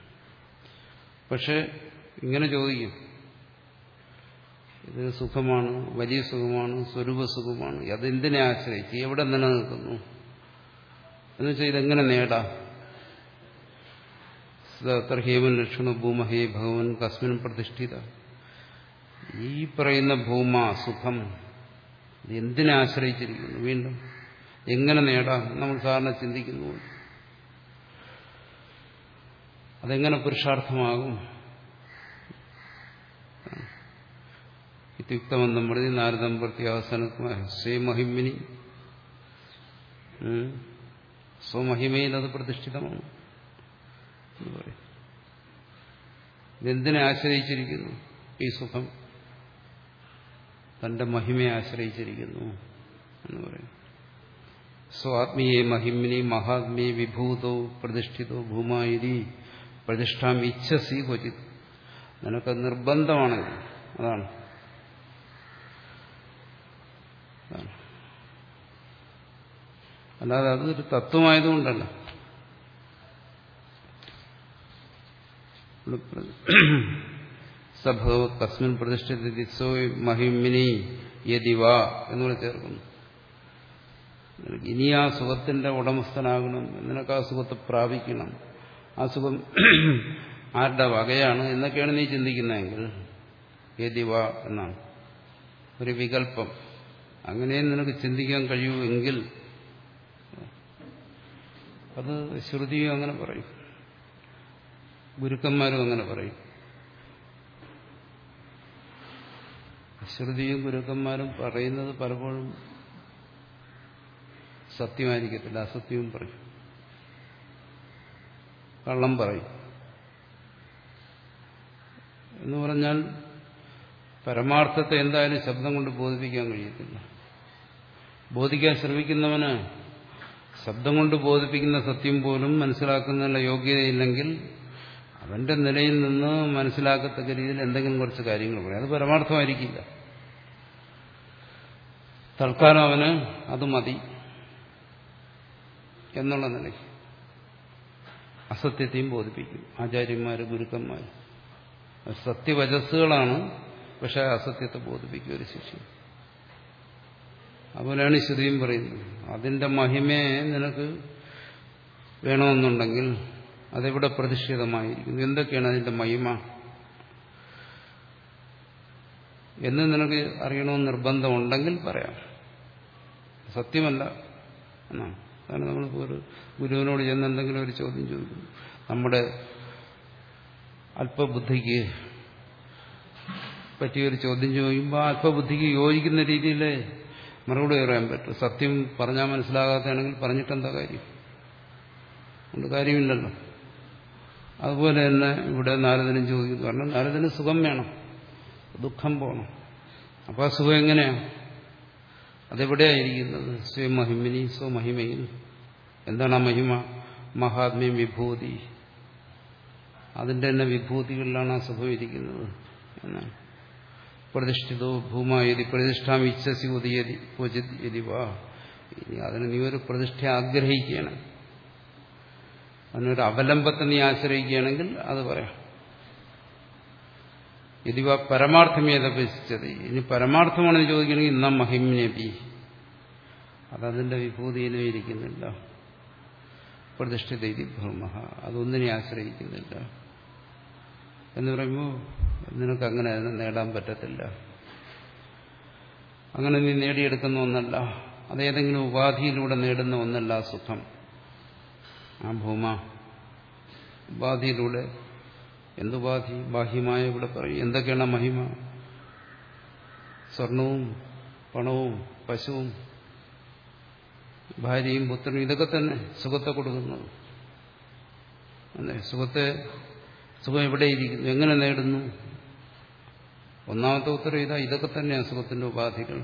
പക്ഷെ ഇങ്ങനെ ചോദിക്കും. ഇത് സുഖമാണ് വലിയ സുഖമാണ് സ്വരൂപ സുഖമാണ്. അതെന്തിനെ ആശ്രയിച്ച്? എവിടെ നിലനിൽക്കുന്നു? എന്നുവെച്ചാൽ ഇതെങ്ങനെ നേടാം? ഹേമൻ ലക്ഷണ ഭൂമ ഹേ ഭഗവൻ കസ്മിൻ പ്രതിഷ്ഠിത. ഈ പറയുന്ന ഭൂമ സുഖം എന്തിനെ ആശ്രയിച്ചിരിക്കുന്നു? വീണ്ടും എങ്ങനെ നേടാം? നമ്മൾ സാധാരണ ചിന്തിക്കുന്നു. അതെങ്ങനെ പുരുഷാർത്ഥമാകും? ഇത്യുക്തമെന്നും പ്രതി നാരദം പ്രതി അവസാന ശ്രീമഹിമിനി സ്വമഹിമയിൽ അത് പ്രതിഷ്ഠിതമാണ്. എന്ന് ഇതെന്തിനെ ആശ്രയിച്ചിരിക്കുന്നു? ഈ സുഖം. തന്റെ മഹിമയെ ആശ്രയിച്ചിരിക്കുന്നു എന്ന് പറയും സ്വാത്മീയ മഹിമിനി മഹാത്മീ വിഭൂതോ പ്രതിഷ്ഠിതോ ഭൂമായിരി പ്രതിഷ്ഠാം ഇച്ഛസി ക്വചിത്. നിനക്ക് നിർബന്ധമാണ് അതാണ്. അല്ലാതെ അതൊരു തത്വമായതുകൊണ്ടല്ല. സഭഗവത് തസ്മിൻ പ്രതിഷ്ഠിതോ മഹിമിനി യതിവ എന്നുകൂടെ ചേർക്കുന്നു. ഇനി ആ സുഖത്തിന്റെ ഉടമസ്ഥനാകണം നിനക്ക് ആ സുഖത്തെ പ്രാപിക്കണം. ആ സുഖം ആരുടെ വകയാണ് എന്നൊക്കെയാണ് നീ ചിന്തിക്കുന്നതെങ്കിൽ യതിവ എന്നാണ്. ഒരു വികല്പം. അങ്ങനെ നിനക്ക് ചിന്തിക്കാൻ കഴിയുമെങ്കിൽ അത് ശ്രുതിയും അങ്ങനെ പറയും. ഗുരുക്കന്മാരും അങ്ങനെ പറയും. ശ്രുതിയും ഗുരുക്കന്മാരും പറയുന്നത് പലപ്പോഴും സത്യമായിരിക്കത്തില്ല അസത്യവും പറയും. കള്ളം പറയും. എന്ന് പറഞ്ഞാൽ പരമാർത്ഥത്തെ എന്തായാലും ശബ്ദം കൊണ്ട് ബോധിപ്പിക്കാൻ കഴിയത്തില്ല. ബോധിക്കാൻ ശ്രമിക്കുന്നവന് ശബ്ദം കൊണ്ട് ബോധിപ്പിക്കുന്ന സത്യം പോലും മനസ്സിലാക്കുന്നതിനുള്ള യോഗ്യതയില്ലെങ്കിൽ അവന്റെ നിലയിൽ നിന്ന് മനസ്സിലാക്കത്തക്ക രീതിയിൽ എന്തെങ്കിലും കുറച്ച് കാര്യങ്ങൾ പറയും. അത് പരമാർത്ഥമായിരിക്കില്ല. തൽക്കാലം അവന് അത് മതി എന്നുള്ള നിലയ്ക്ക് അസത്യത്തെയും ബോധിപ്പിക്കും. ആചാര്യന്മാർ ഗുരുക്കന്മാർ സത്യവചസ്സുകളാണ് പക്ഷെ അസത്യത്തെ ബോധിപ്പിക്കും ഒരു ശിഷ്യൻ അതുപോലെയാണ് ശ്രുതിയും പറയുന്നത്. അതിന്റെ മഹിമയെ നിനക്ക് വേണമെന്നുണ്ടെങ്കിൽ അതെവിടെ പ്രതിഷ്ഠിതമായിരിക്കുന്നു. എന്തൊക്കെയാണ് അതിന്റെ മഹിമ? എന്ന് നിനക്ക് അറിയണമെന്ന് നിർബന്ധമുണ്ടെങ്കിൽ പറയാം. സത്യമല്ല. എന്നാണ് കാരണം നമ്മളിപ്പോൾ ഒരു ഗുരുവിനോട് ചെന്ന് എന്തെങ്കിലും ഒരു ചോദ്യം ചോദിക്കുന്നു. നമ്മുടെ അല്പബുദ്ധിക്ക് പറ്റിയൊരു ചോദ്യം ചോദിക്കുമ്പോൾ അല്പബുദ്ധിക്ക് യോജിക്കുന്ന രീതിയിൽ മറുപടി പറയാൻ പറ്റും. സത്യം പറഞ്ഞാൽ മനസ്സിലാകാത്തതാണെങ്കിൽ പറഞ്ഞിട്ടെന്താ കാര്യം? കൊണ്ട് കാര്യമില്ലല്ലോ. അതുപോലെ തന്നെ ഇവിടെ നാരദനും ചോദിക്കുന്നു. കാരണം നാരദന് സുഖം വേണം. ദുഃഖം പോകണം അപ്പോൾ ആ സുഖം എങ്ങനെയാണ് അതെവിടെയായിരിക്കുന്നത്? സ്വമഹിമിനി സ്വമഹിമയിൽ എന്താണ് ആ മഹിമ? മഹാത്മ്യം വിഭൂതി. അതിന്റെ തന്നെ വിഭൂതികളിലാണ് ആ സുഖം ഇരിക്കുന്നത് എന്നാണ് പ്രതിഷ്ഠിതോ ഭൂമായതി പ്രതിഷ്ഠാം ഇച്ഛസി ഉദയതി ക്വചിത് വാ. ഇനി അതിന് നീ ഒരു പ്രതിഷ്ഠ ആഗ്രഹിക്കുകയാണ്. അതിനൊരു അവലംബത്തെ നീ ആശ്രയിക്കുകയാണെങ്കിൽ അത് പറയാം. ഇതിവ പരമാർത്ഥമേതപേക്ഷിച്ചത് ഇനി പരമാർത്ഥമാണെന്ന് ചോദിക്കണമെങ്കിൽ ഇന്ന മഹിമ്നബി അതതിന്റെ വിഭൂതിയിലും ഇരിക്കുന്നില്ല. പ്രതിഷ്ഠിത ഇതി അതൊന്നിനെ ആശ്രയിക്കുന്നില്ല. എന്ന് പറയുമ്പോൾ നിനക്ക് അങ്ങനെ അതിനെ നേടാൻ പറ്റത്തില്ല. അങ്ങനെ നീ നേടിയെടുക്കുന്ന ഒന്നല്ല. അതേതെങ്കിലും ഉപാധിയിലൂടെ നേടുന്ന ഒന്നല്ല സുഖം. ആ ഭൂമ ഉപാധിയിലൂടെ എന്ത് ഉപാധി? ബാഹ്യമായ ഇവിടെ പറയും. എന്തൊക്കെയാണ് മഹിമ? സ്വർണവും പണവും പശുവും ഭാര്യയും പുത്രനും ഇതൊക്കെ തന്നെ സുഖത്തെ കൊടുക്കുന്നത് അല്ലേ? സുഖത്തെ സുഖം എവിടെയിരിക്കുന്നു എങ്ങനെ നേടുന്നു? ഒന്നാമത്തെ ഉത്തരം ഇതാ ഇതൊക്കെ തന്നെയാണ് സുഖത്തിന്റെ ഉപാധികൾ.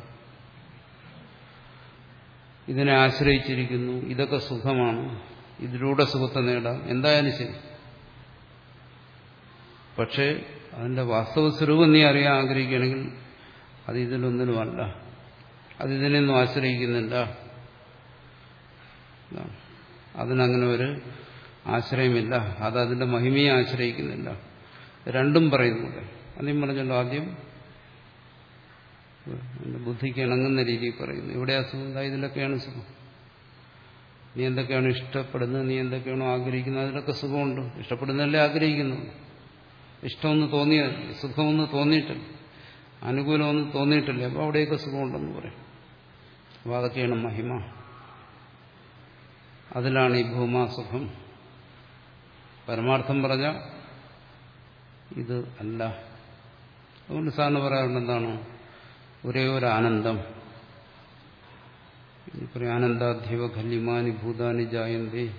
ഇതിനെ ആശ്രയിച്ചിരിക്കുന്നു. ഇതൊക്കെ സുഖമാണ്. ഇതിലൂടെ സുഖത്തെ നേടാം. എന്തായാലും ശരി. പക്ഷേ അതിന്റെ വാസ്തവ സ്വരൂപം നീ അറിയാൻ ആഗ്രഹിക്കുകയാണെങ്കിൽ അത് ഇതിലൊന്നിനുമല്ല അത് ഇതിനൊന്നും ആശ്രയിക്കുന്നില്ല. അതിനങ്ങനെ ഒരു ആശ്രയമില്ല. അത് അതിന്റെ മഹിമയെ ആശ്രയിക്കുന്നില്ല. രണ്ടും പറയുന്നുണ്ട്. അതേം പറഞ്ഞല്ലോ ആദ്യം ബുദ്ധിക്ക് ഇണങ്ങുന്ന രീതിയിൽ പറയുന്നു. ഇവിടെ അസുഖം ഇതിലൊക്കെയാണ് സുഖം നീ എന്തൊക്കെയാണ് ഇഷ്ടപ്പെടുന്നത് നീ എന്തൊക്കെയാണോ ആഗ്രഹിക്കുന്നത് അതിലൊക്കെ സുഖമുണ്ട്. ഇഷ്ടപ്പെടുന്നതല്ലേ ആഗ്രഹിക്കുന്നു. ഇഷ്ടമൊന്ന് തോന്നിയ സുഖമൊന്ന് തോന്നിയിട്ടില്ല. അനുകൂലമൊന്ന് തോന്നിയിട്ടില്ല. അപ്പോൾ അവിടെയൊക്കെ സുഖമുണ്ടെന്ന് പറയും. അപ്പോൾ അതൊക്കെയാണ് മഹിമ. അതിലാണ് ഈ ഭൂമാസുഖം. പരമാർത്ഥം പറഞ്ഞ ഇത് അല്ല. അതുകൊണ്ട് സാറിന് പറയാറുണ്ട് എന്താണ്? ഒരേ ഒരു ആനന്ദം. പറയും ആനന്ദാധ്യവ ഖല്യമാനി ഭൂതാനി ജായന്തി.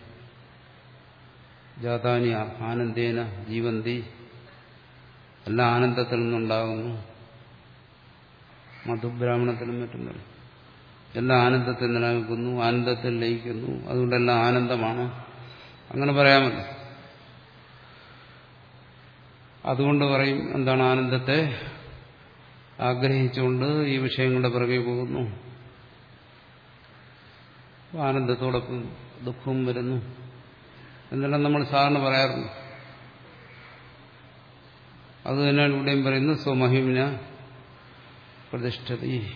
ജാതാനി ആനന്ദേന ജീവന്തി. എല്ലാം ആനന്ദത്തിൽ നിന്നുണ്ടാകുന്നു മധുബ്രാഹ്മണത്തിലും മറ്റും പറയും എല്ലാം ആനന്ദത്തിൽ നിലനിൽക്കുന്നു ആനന്ദത്തിൽ ലയിക്കുന്നു. അതുകൊണ്ടെല്ലാം ആനന്ദമാണ്. അങ്ങനെ പറയാമല്ലോ അതുകൊണ്ട് പറയും എന്താണ് ആനന്ദത്തെ? ആഗ്രഹിച്ചുകൊണ്ട് ഈ വിഷയങ്ങളുടെ പുറകെ പോകുന്നു. ആനന്ദത്തോടൊപ്പം ദുഃഖവും വരുന്നു. എന്നെല്ലാം നമ്മൾ സാധാരണ പറയാറുണ്ട്. അത് തന്നെയാണ് ഇവിടെയും പറയുന്നത് സ്വമഹിമിന പ്രതിഷ്ഠതി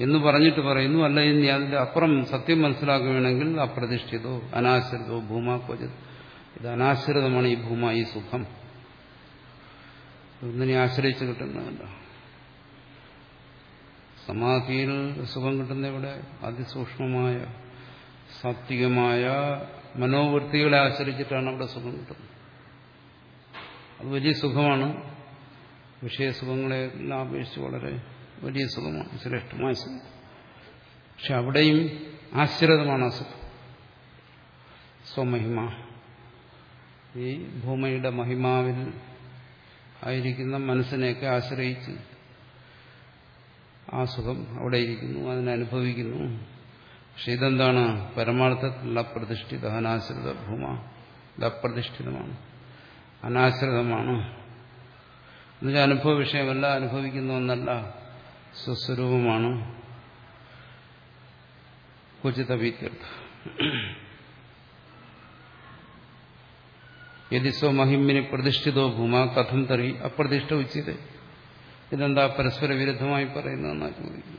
എന്ന് പറഞ്ഞിട്ട് പറയുന്നു. അല്ല ഇനി അതിന്റെ അപ്പുറം സത്യം മനസ്സിലാക്കുകയാണെങ്കിൽ അപ്രതിഷ്ഠിതോ അനാശ്രിതോ ഭൂമ ക്വചിത് ഇത് അനാശ്രിതമാണ് ഈ ഭൂമ ഈ സുഖം. ഒന്നിനെ ആശ്രയിച്ച് കിട്ടുന്നതല്ല സമാധിയിൽ സുഖം കിട്ടുന്ന ഇവിടെ അതിസൂക്ഷ്മമായ സാത്വികമായ മനോവൃത്തികളെ ആശ്രയിച്ചിട്ടാണ് അവിടെ സുഖം കിട്ടുന്നത്. അത് വലിയ സുഖമാണ്. വിഷയസുഖങ്ങളെല്ലാം അപേക്ഷിച്ച് വളരെ വലിയ സുഖമാണ്. ശ്രേഷ്ഠമായ സുഖം. പക്ഷെ അവിടെയും ആശ്രിതമാണ് ആ സുഖം സ്വമഹിമ. ഈ ഭൂമിയുടെ മഹിമാവിൽ ആയിരിക്കുന്ന മനസ്സിനെയൊക്കെ ആശ്രയിച്ച് ആ സുഖം അവിടെ ഇരിക്കുന്നു അതിനനുഭവിക്കുന്നു പക്ഷെ ഇതെന്താണ്? പരമാർത്ഥത്തിലുള്ള പ്രതിഷ്ഠിത അനാശ്രിത ഭൂമ. അപ്രതിഷ്ഠിതമാണ് അനാശ്രിതമാണ്. എന്നുവെച്ചാൽ അനുഭവ വിഷയമല്ല അനുഭവിക്കുന്ന ഒന്നല്ല. സ്വസ്വരൂപമാണ്. കുചിത വീത്യർത്ഥ യതി പ്രതിഷ്ഠിതോ ഭൂമ കഥം തറി അപ്രതിഷ്ഠ ഉച്ചിത. ഇതെന്താ പരസ്പര വിരുദ്ധമായി പറയുന്നതെന്നാ ചോദിക്കുന്നു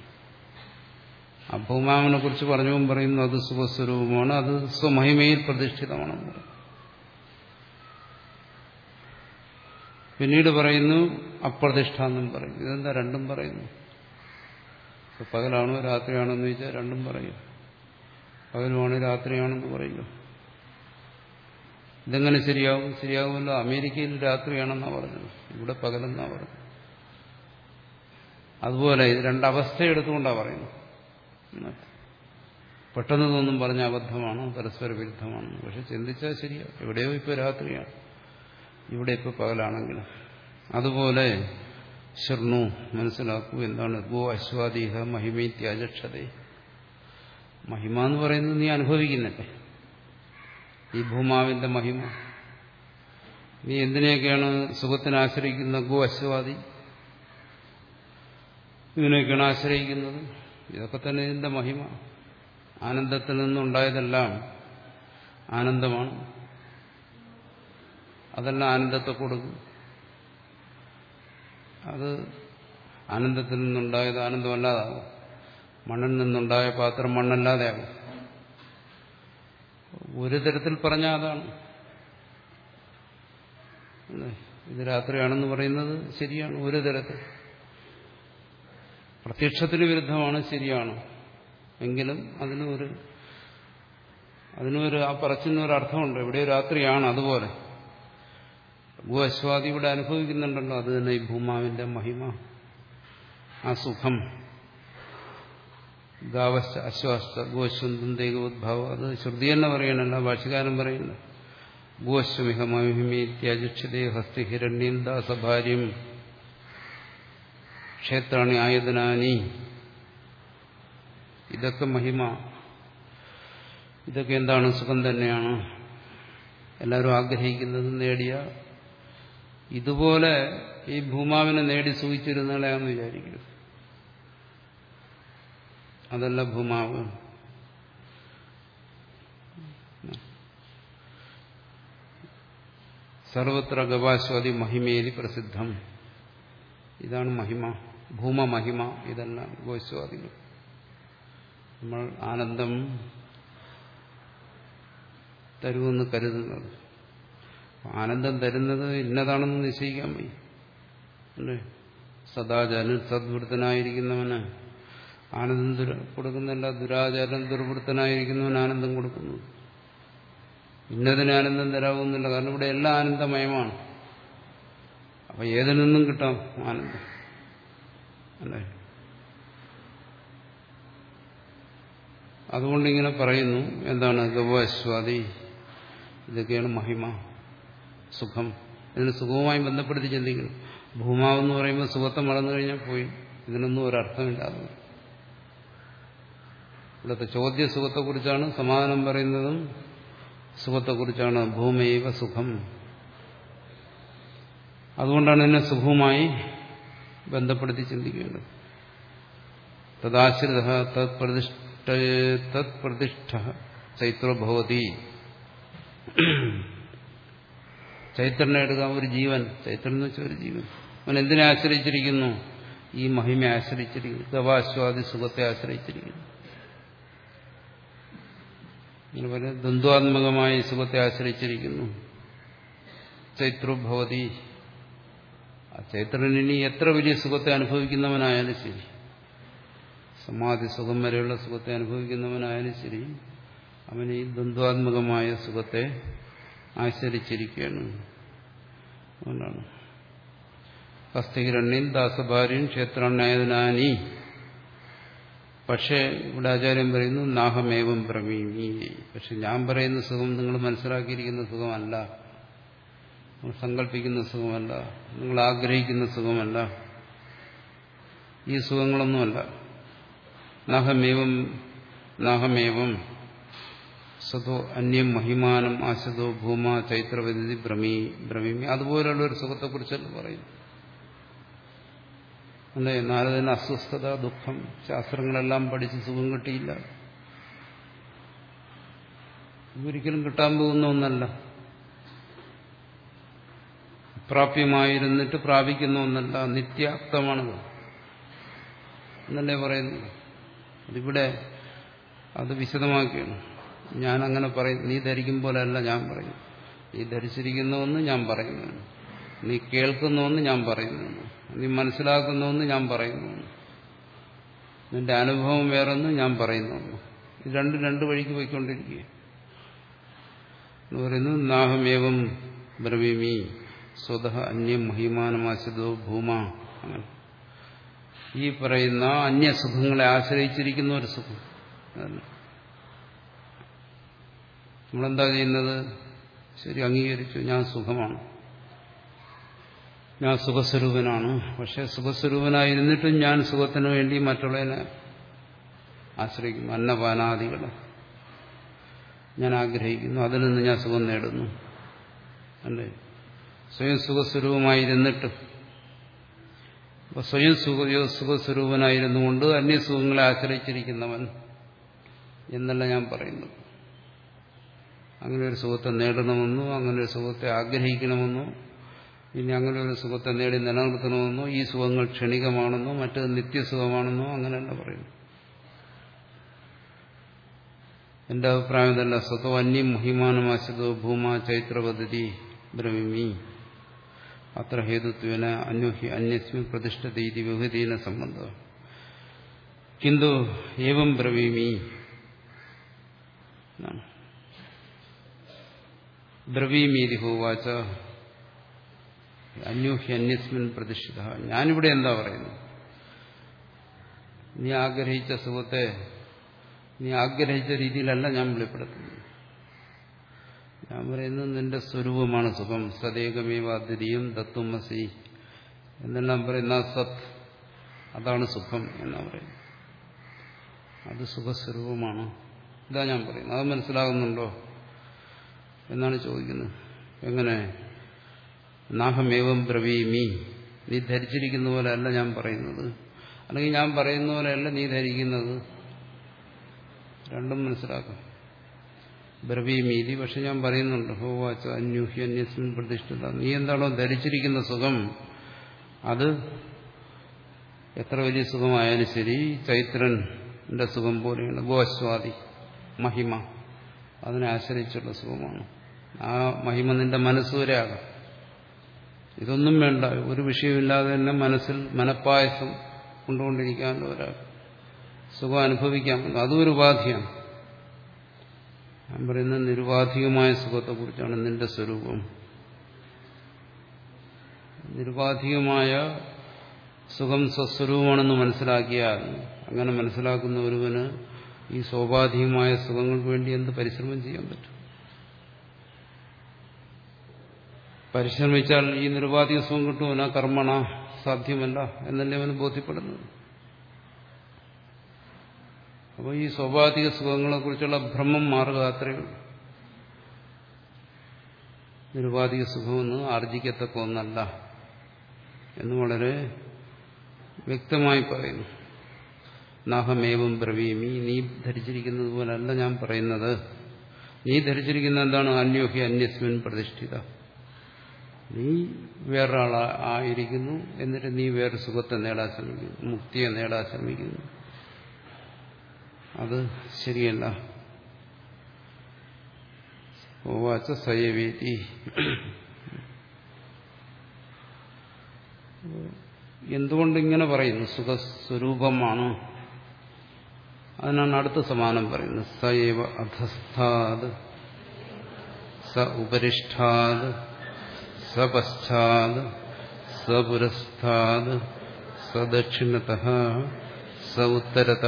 ആ ഭൂമാവിനെ കുറിച്ച് പറഞ്ഞവും പറയുന്നു അത് സുഖസ്വരൂപമാണ് അത് സ്വമഹിമയിൽ പ്രതിഷ്ഠിതമാണെന്ന് പിന്നീട് പറയുന്നു അപ്രതിഷ്ഠ എന്നും പറയും ഇതെന്താ രണ്ടും പറയുന്നു? പകലാണോ രാത്രിയാണോ എന്ന് ചോദിച്ചാൽ രണ്ടും പറയും. പകലുമാണ് രാത്രിയാണെന്ന് പറയുന്നു ഇതെങ്ങനെ ശരിയാവും? ശരിയാവുമല്ലോ. അമേരിക്കയിൽ രാത്രിയാണെന്നാണ് പറഞ്ഞത്. ഇവിടെ പകലെന്നാണ് പറഞ്ഞത്. അതുപോലെ ഇത് രണ്ടവസ്ഥ എടുത്തുകൊണ്ടാണ് പറയുന്നത്. പെട്ടെന്ന് തോന്നും പറഞ്ഞ അബദ്ധമാണ്? പരസ്പര വിരുദ്ധമാണ്? പക്ഷെ ചിന്തിച്ചാൽ ശരിയാ. എവിടെയോ ഇപ്പോൾ രാത്രിയാണ്. ഇവിടെ ഇപ്പോൾ പകലാണെങ്കിലും. അതുപോലെ ശൃണു മനസ്സിലാക്കൂ എന്താണ്? ഗോ അശ്വാദീഹ മഹിമീത്യാജക്ഷതേ മഹിമ എന്ന് പറയുന്നത് നീ അനുഭവിക്കുന്നില്ലേ? ഈ ഭൂമാവിന്റെ മഹിമ. നീ എന്തിനെയൊക്കെയാണ് സുഖത്തിനാശ്രയിക്കുന്ന ഗോ അശ്വാദി? ഇതിനെയൊക്കെയാണ് ആശ്രയിക്കുന്നത്. ഇതൊക്കെ തന്നെ ഇതിന്റെ മഹിമ. ആനന്ദത്തിൽ നിന്നുണ്ടായതെല്ലാം ആനന്ദമാണ്. അതെല്ലാം ആനന്ദത്തെ കൊടുക്കും. അത് ആനന്ദത്തിൽ നിന്നുണ്ടായത് ആനന്ദമല്ലാതാകും. മണ്ണിൽ നിന്നുണ്ടായ പാത്രം മണ്ണല്ലാതെയാകും. ഒരു തരത്തിൽ പറഞ്ഞാൽ അതാണ്. ഇത് രാത്രിയാണെന്ന് പറയുന്നത് ശരിയാണ്. ഒരു തരത്തിൽ. പ്രത്യക്ഷത്തിന് വിരുദ്ധമാണ് ശരിയാണ്. എങ്കിലും അതിനൊരു അതിനൊരു ആ പറച്ചിനൊരു അർത്ഥമുണ്ട്. ഇവിടെ രാത്രിയാണ് അതുപോലെ. ഭൂഅശ്വാദി ഇവിടെ അനുഭവിക്കുന്നുണ്ടല്ലോ അത് തന്നെ ഈ ഭൂമാവിന്റെ മഹിമ ആ സുഖം. ഗാവശ്ച അശ്വാസ ഗോശ്വന്തം ദൈവോദ്ഭാവം അത് ശ്രുതി തന്നെ പറയണല്ല ഭാഷകാരൻ പറയുന്നു. ഗോശ്വമിഹ മഹിമീത്യാജക്ഷതേ ഹസ്തി ഹിരണ്യം ദാസഭാര്യം. ക്ഷേത്രാണി ആയതനാനി. ഇതൊക്കെ മഹിമ. ഇതൊക്കെ എന്താണ് സുഖം തന്നെയാണ്. എല്ലാവരും ആഗ്രഹിക്കുന്നത് നേടിയ ഇതുപോലെ ഈ ഭൂമാവിനെ നേടി സൂചിച്ചിരുന്നളയാന്ന് വിചാരിക്കരുത്. അതല്ല ഭൂമാവ്. സർവത്ര ഗവാശ്വാദി മഹിമേലി പ്രസിദ്ധം. ഇതാണ് മഹിമ. ഭൂമ മഹിമ ഇതെല്ലാം ഗോസ്വാദികൾ. നമ്മൾ ആനന്ദം തരുമെന്ന് കരുതുന്നത്. ആനന്ദം തരുന്നത് ഇന്നതാണെന്ന് നിശ്ചയിക്കാൻ വയ്യ. അല്ലേ? സദാചാരൻ സദ്വൃത്തനായിരിക്കുന്നവന് ആനന്ദം കൊടുക്കുന്നില്ല ദുരാചാരൻ ദുർവൃത്തനായിരിക്കുന്നവന് ആനന്ദം കൊടുക്കുന്നു. ഇന്നതിന് ആനന്ദം തരാവുന്നില്ല കാരണം ഇവിടെ എല്ലാം ആനന്ദമയമാണ്. അപ്പൊ ഏതിൽ നിന്നും കിട്ടാം ആനന്ദം? അല്ലേ? അതുകൊണ്ടിങ്ങനെ പറയുന്നു എന്താണ്? ഗവശ്വാദി ഇതൊക്കെയാണ് മഹിമ സുഖം. ഇതിന് സുഖവുമായി ബന്ധപ്പെടുത്തി ചിന്തിക്കണം ഭൂമാവെന്ന് പറയുമ്പോൾ സുഖത്തെ മറന്നു കഴിഞ്ഞാൽ പോയി. ഇതിനൊന്നും ഒരർത്ഥമില്ലാതെ. ഇവിടുത്തെ ചോദ്യ സുഖത്തെക്കുറിച്ചാണ് സമാധാനം പറയുന്നതും സുഖത്തെക്കുറിച്ചാണ് ഭൂമൈവ സുഖം. അതുകൊണ്ടാണ് ഇതിനെ സുഖവുമായി ബന്ധപ്പെടുത്തി ചിന്തിക്കുകയാണ് തദാശ്രിത തത്പ്രതിഷ്ഠ തത്പ്രതിഷ്ഠ ചൈത്രഭവതി ചൈത്രനെ എടുക്കാം ഒരു ജീവൻ. ചൈത്രൻ എന്ന് വെച്ചാൽ ഒരു ജീവൻ. അവൻ എന്തിനെ ആശ്രയിച്ചിരിക്കുന്നു? ഈ മഹിമയെ ആശ്രയിച്ചിരിക്കുന്നു. ഗവാശ്വാദി സുഖത്തെ ആശ്രയിച്ചിരിക്കുന്നു. ഇങ്ങനെ പറഞ്ഞ ദ്വന്ദ്വാത്മകമായ സുഖത്തെ ആശ്രയിച്ചിരിക്കുന്നു. ചൈത്രോഭവതി ഇനി എത്ര വലിയ സുഖത്തെ അനുഭവിക്കുന്നവനായാലും ശരി. സമാധി സുഖം വരെയുള്ള സുഖത്തെ അനുഭവിക്കുന്നവനായാലും ശരി. അവൻ ഈ ദ്വന്ദ്വാത്മകമായ സുഖത്തെ ആശ്രയിച്ചിരിക്കുകയാണ്. അതുകൊണ്ടാണ്. ഹസ്തഹിരണ്യൻ ദാസഭാര്യൻ ക്ഷേത്രണ്ണായതിനാനി. പക്ഷേ ഇവിടെ ആചാര്യം പറയുന്നു നാഹമേവം പ്രമീമി പക്ഷെ ഞാൻ പറയുന്ന സുഖം നിങ്ങൾ മനസ്സിലാക്കിയിരിക്കുന്ന സുഖമല്ല. നിങ്ങൾ സങ്കല്പിക്കുന്ന സുഖമല്ല നിങ്ങൾ ആഗ്രഹിക്കുന്ന സുഖമല്ല ഈ സുഖങ്ങളൊന്നുമല്ല. നഹമേവം നഹമേവം സതോ അന്യം മഹിമാനം ആശതോ ഭൂമ ചൈത്രവതി ഭ്രമി ഭ്രമിമി. അതുപോലെയുള്ള ഒരു സുഖത്തെക്കുറിച്ചല്ല പറയുന്നു. അല്ലേ? നാരദന് അസ്വസ്ഥത ദുഃഖം ശാസ്ത്രങ്ങളെല്ലാം പഠിച്ച് സുഖം കിട്ടിയില്ല. ഒരിക്കലും കിട്ടാൻ പോകുന്ന ഒന്നല്ല. പ്രാപ്യമായിരുന്നിട്ട് പ്രാപിക്കുന്ന ഒന്നല്ല നിത്യാക്തമാണത് എന്നല്ലേ പറയുന്നു അതിവിടെ അത് വിശദമാക്കിയാണ് ഞാൻ അങ്ങനെ പറയും നീ ധരിക്കും പോലെയല്ല ഞാൻ പറയും. നീ ധരിച്ചിരിക്കുന്നുവെന്ന് ഞാൻ പറയുന്നു നീ കേൾക്കുന്നുവെന്ന് ഞാൻ പറയുന്നു നീ മനസ്സിലാക്കുന്നുവെന്ന് ഞാൻ പറയുന്നു നിന്റെ അനുഭവം വേറൊന്ന് ഞാൻ പറയുന്നു ഇത് രണ്ടും രണ്ട് വഴിക്ക് പോയിക്കൊണ്ടിരിക്കുക എന്ന് പറയുന്നു നാഹമേവം ബ്രവീമി സ്വത അന്യം മഹിമാനമാശ്രിതോ ഭൂമ. ഈ പറയുന്ന അന്യസുഖങ്ങളെ ആശ്രയിച്ചിരിക്കുന്ന ഒരു സുഖം. നമ്മളെന്താ ചെയ്യുന്നത്? ശരി അംഗീകരിച്ചു. ഞാൻ സുഖമാണ്. ഞാൻ സുഖസ്വരൂപനാണ്. പക്ഷെ സുഖസ്വരൂപനായിരുന്നിട്ടും ഞാൻ സുഖത്തിന് വേണ്ടി മറ്റുള്ളതിനെ ആശ്രയിക്കുന്നു. അന്നപാനാദികൾ ഞാൻ ആഗ്രഹിക്കുന്നു. അതിൽ നിന്ന് ഞാൻ സുഖം നേടുന്നു. അല്ലേ? സ്വയം സുഖസ്വരൂപമായിരുന്നിട്ട്. അപ്പൊ സ്വയം സുഖ സുഖസ്വരൂപനായിരുന്നുകൊണ്ട് അന്യസുഖങ്ങളെ ആശ്രയിച്ചിരിക്കുന്നവൻ എന്നല്ല ഞാൻ പറയുന്നത്. അങ്ങനെ ഒരു സുഖത്തെ നേടണമെന്നോ അങ്ങനെ ഒരു സുഖത്തെ ആഗ്രഹിക്കണമെന്നോ ഇനി അങ്ങനെ ഒരു സുഖത്തെ നേടി നിലനിർത്തണമെന്നോ ഈ സുഖങ്ങൾ ക്ഷണികമാണെന്നോ മറ്റത് നിത്യസുഖമാണെന്നോ അങ്ങനെയല്ല പറയുന്നു എന്റെ അഭിപ്രായം ഇതല്ല. സ്വതോ അന്യം മഹിമാനമാശതോ ഭൂമ ചൈത്രപദ്ധതി ബ്രവിമി അത്ര ഹേതുത്വേന അന്യോഹി അന്യസ്മിൻ പ്രതിഷ്ഠതീതി വിഭുതീന സംബന്ധം. കിന്തു ഏവം ബ്രവീമി. ബ്രവീമീതി ഹോവാച്ച അന്യോഹി അന്യസ്മിൻ പ്രതിഷ്ഠിത. ഞാനിവിടെ എന്താ പറയുന്നത്? നീ ആഗ്രഹിച്ച സുഖത്തെ നീ ആഗ്രഹിച്ച രീതിയിലല്ല ഞാൻ വെളിപ്പെടുത്തുന്നത്. ഞാൻ പറയുന്നത് നിന്റെ സ്വരൂപമാണ് സുഖം. സദേകമേവ അദ്വിതീയം തത്വമസി എന്നെല്ലാം പറയുന്ന സത് അതാണ് സുഖം എന്നാ പറയുന്നത്. അത് സുഖസ്വരൂപമാണ്. ഇതാ ഞാൻ പറയുന്നത്. അത് മനസ്സിലാകുന്നുണ്ടോ എന്നാണ് ചോദിക്കുന്നത്. എങ്ങനെ? നാഹമേവം ബ്രവീമി. നീ ധരിച്ചിരിക്കുന്ന പോലെയല്ല ഞാൻ പറയുന്നത്. അല്ലെങ്കിൽ ഞാൻ പറയുന്ന പോലെയല്ല നീ ധരിക്കുന്നത്. രണ്ടും മനസ്സിലാക്കാം. ബ്രവീമീതി പക്ഷെ ഞാൻ പറയുന്നുണ്ട് ഹോവാച്ച അന്യൂഹ്യ അന്യസ്മിൻ പ്രതിഷ്ഠിത. നീ എന്താണോ ധരിച്ചിരിക്കുന്ന സുഖം അത് എത്ര വലിയ സുഖമായാലും ശരി ചൈത്രന്റെ സുഖം പോലെയാണ് ഗോസ്വാദി മഹിമ അതിനെ ആശ്രയിച്ചുള്ള സുഖമാണ്. ആ മഹിമ നിന്റെ മനസ്സുവരെ ആകാം ഇതൊന്നും വേണ്ട ഒരു വിഷയമില്ലാതെ തന്നെ മനസ്സിൽ മനപ്പായസം കൊണ്ടുകൊണ്ടിരിക്കാനുള്ള ഒരാൾ സുഖം അനുഭവിക്കാം അതും ഒരു ഉപാധിയാണ്. ഞാൻ പറയുന്ന നിരുപാധികമായ സുഖത്തെക്കുറിച്ചാണ് നിന്റെ സ്വരൂപം. നിരുപാധികമായ സുഖം സ്വസ്വരൂപമാണെന്ന് മനസ്സിലാക്കിയാൽ അങ്ങനെ മനസ്സിലാക്കുന്ന ഒരുവന് ഈ സ്വാഭാവികമായ സുഖങ്ങൾക്ക് വേണ്ടി എന്ത് പരിശ്രമം ചെയ്യാൻ പറ്റും? പരിശ്രമിച്ചാൽ ഈ നിരുപാധിക സുഖം കിട്ടുമല്ല കർമ്മണ സാധ്യമല്ല എന്നല്ലേ അവന് ബോധ്യപ്പെടുന്നത്? അപ്പോൾ ഈ സ്വാഭാവിക സുഖങ്ങളെക്കുറിച്ചുള്ള ഭ്രമം മാറുക അത്രയേ ഉള്ളൂ. നിരുപാധിക സുഖമൊന്നും ആർജിക്കത്തക്ക ഒന്നല്ല എന്ന് വളരെ വ്യക്തമായി പറയുന്നു. നാഹമേവം ബ്രവീമി നീ ധരിച്ചിരിക്കുന്നത് പോലല്ല ഞാൻ പറയുന്നത്. നീ ധരിച്ചിരിക്കുന്ന എന്താണ്? അന്യോഹ്യ അന്യസ്മിൻ പ്രതിഷ്ഠിത. നീ വേറൊരാളായിരിക്കുന്നു എന്നിട്ട് നീ വേറെ സുഖത്തെ നേടാൻ ശ്രമിക്കുന്നു മുക്തിയെ നേടാൻ ശ്രമിക്കുന്നു. അത് ശരിയല്ല. ഓവാച്ച സയവേദി എന്തുകൊണ്ട് ഇങ്ങനെ പറയുന്നു? സുഖസ്വരൂപമാണ്. അതിനാണ് അടുത്ത സമാനം പറയുന്നത്. സയവ അധസ്ഥാത് സ ഉപരിഷ്ഠാത് സപശ്ചാത് സപുരസ്ഥാത് സദക്ഷിണത സ ഉത്തരത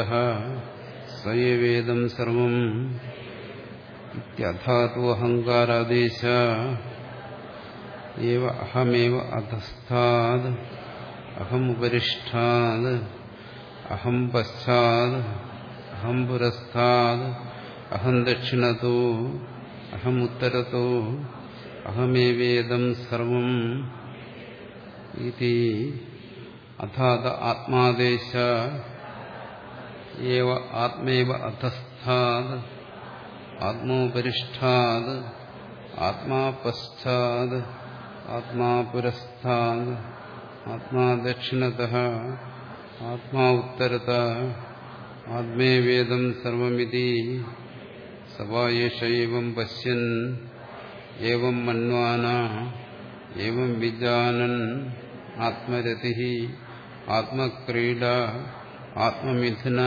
സയവേദം സർവം ഇത്യഥാതു അഹങ്കാരാദേശ അഹമേവ അധസ്ഥാത് അഹം ഉപരിഷ്ഠാത് അഹം പശ്ചാത് അഹം പുരസ്ഥാത് അഹം ദക്ഷിണത്തോ അഹം ഉത്തരത്തോ അഹമേവേദം സർവം ഇതി അഥാത ആത്മാദേശ ഏവ ആത്മേവ അധസ്ഥാത്. ആത്മോപരിഷ്ഠാത്. ആത്മാ പശ്ചാത് ആത്മാ പുരസ്ഥാത് ആത്മാ ദക്ഷിണത ആത്മാ ഉത്തരത ആത്മേ വേദം സർവമിതി. സവായേഷം പശ്യൻ. ഏവം മന്വാന. ഏവം വിജാനൻ. ആത്മരതി. ആത്മക്രീഡ. आत्ममिथुन,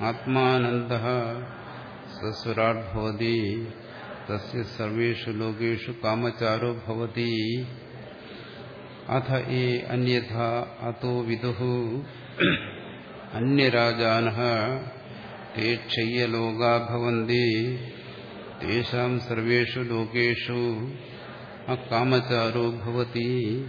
आत्मानन्दः ससुराट् भवति तस्य सर्वेषु लोकेषु कामचारो भवति। अथ ये अन्यथा अतो विदुः। अन्यराजानः, ते क्षय्यलोका भवन्ति। तेषां सर्वेषु लोकेषु अकामचारो भवति।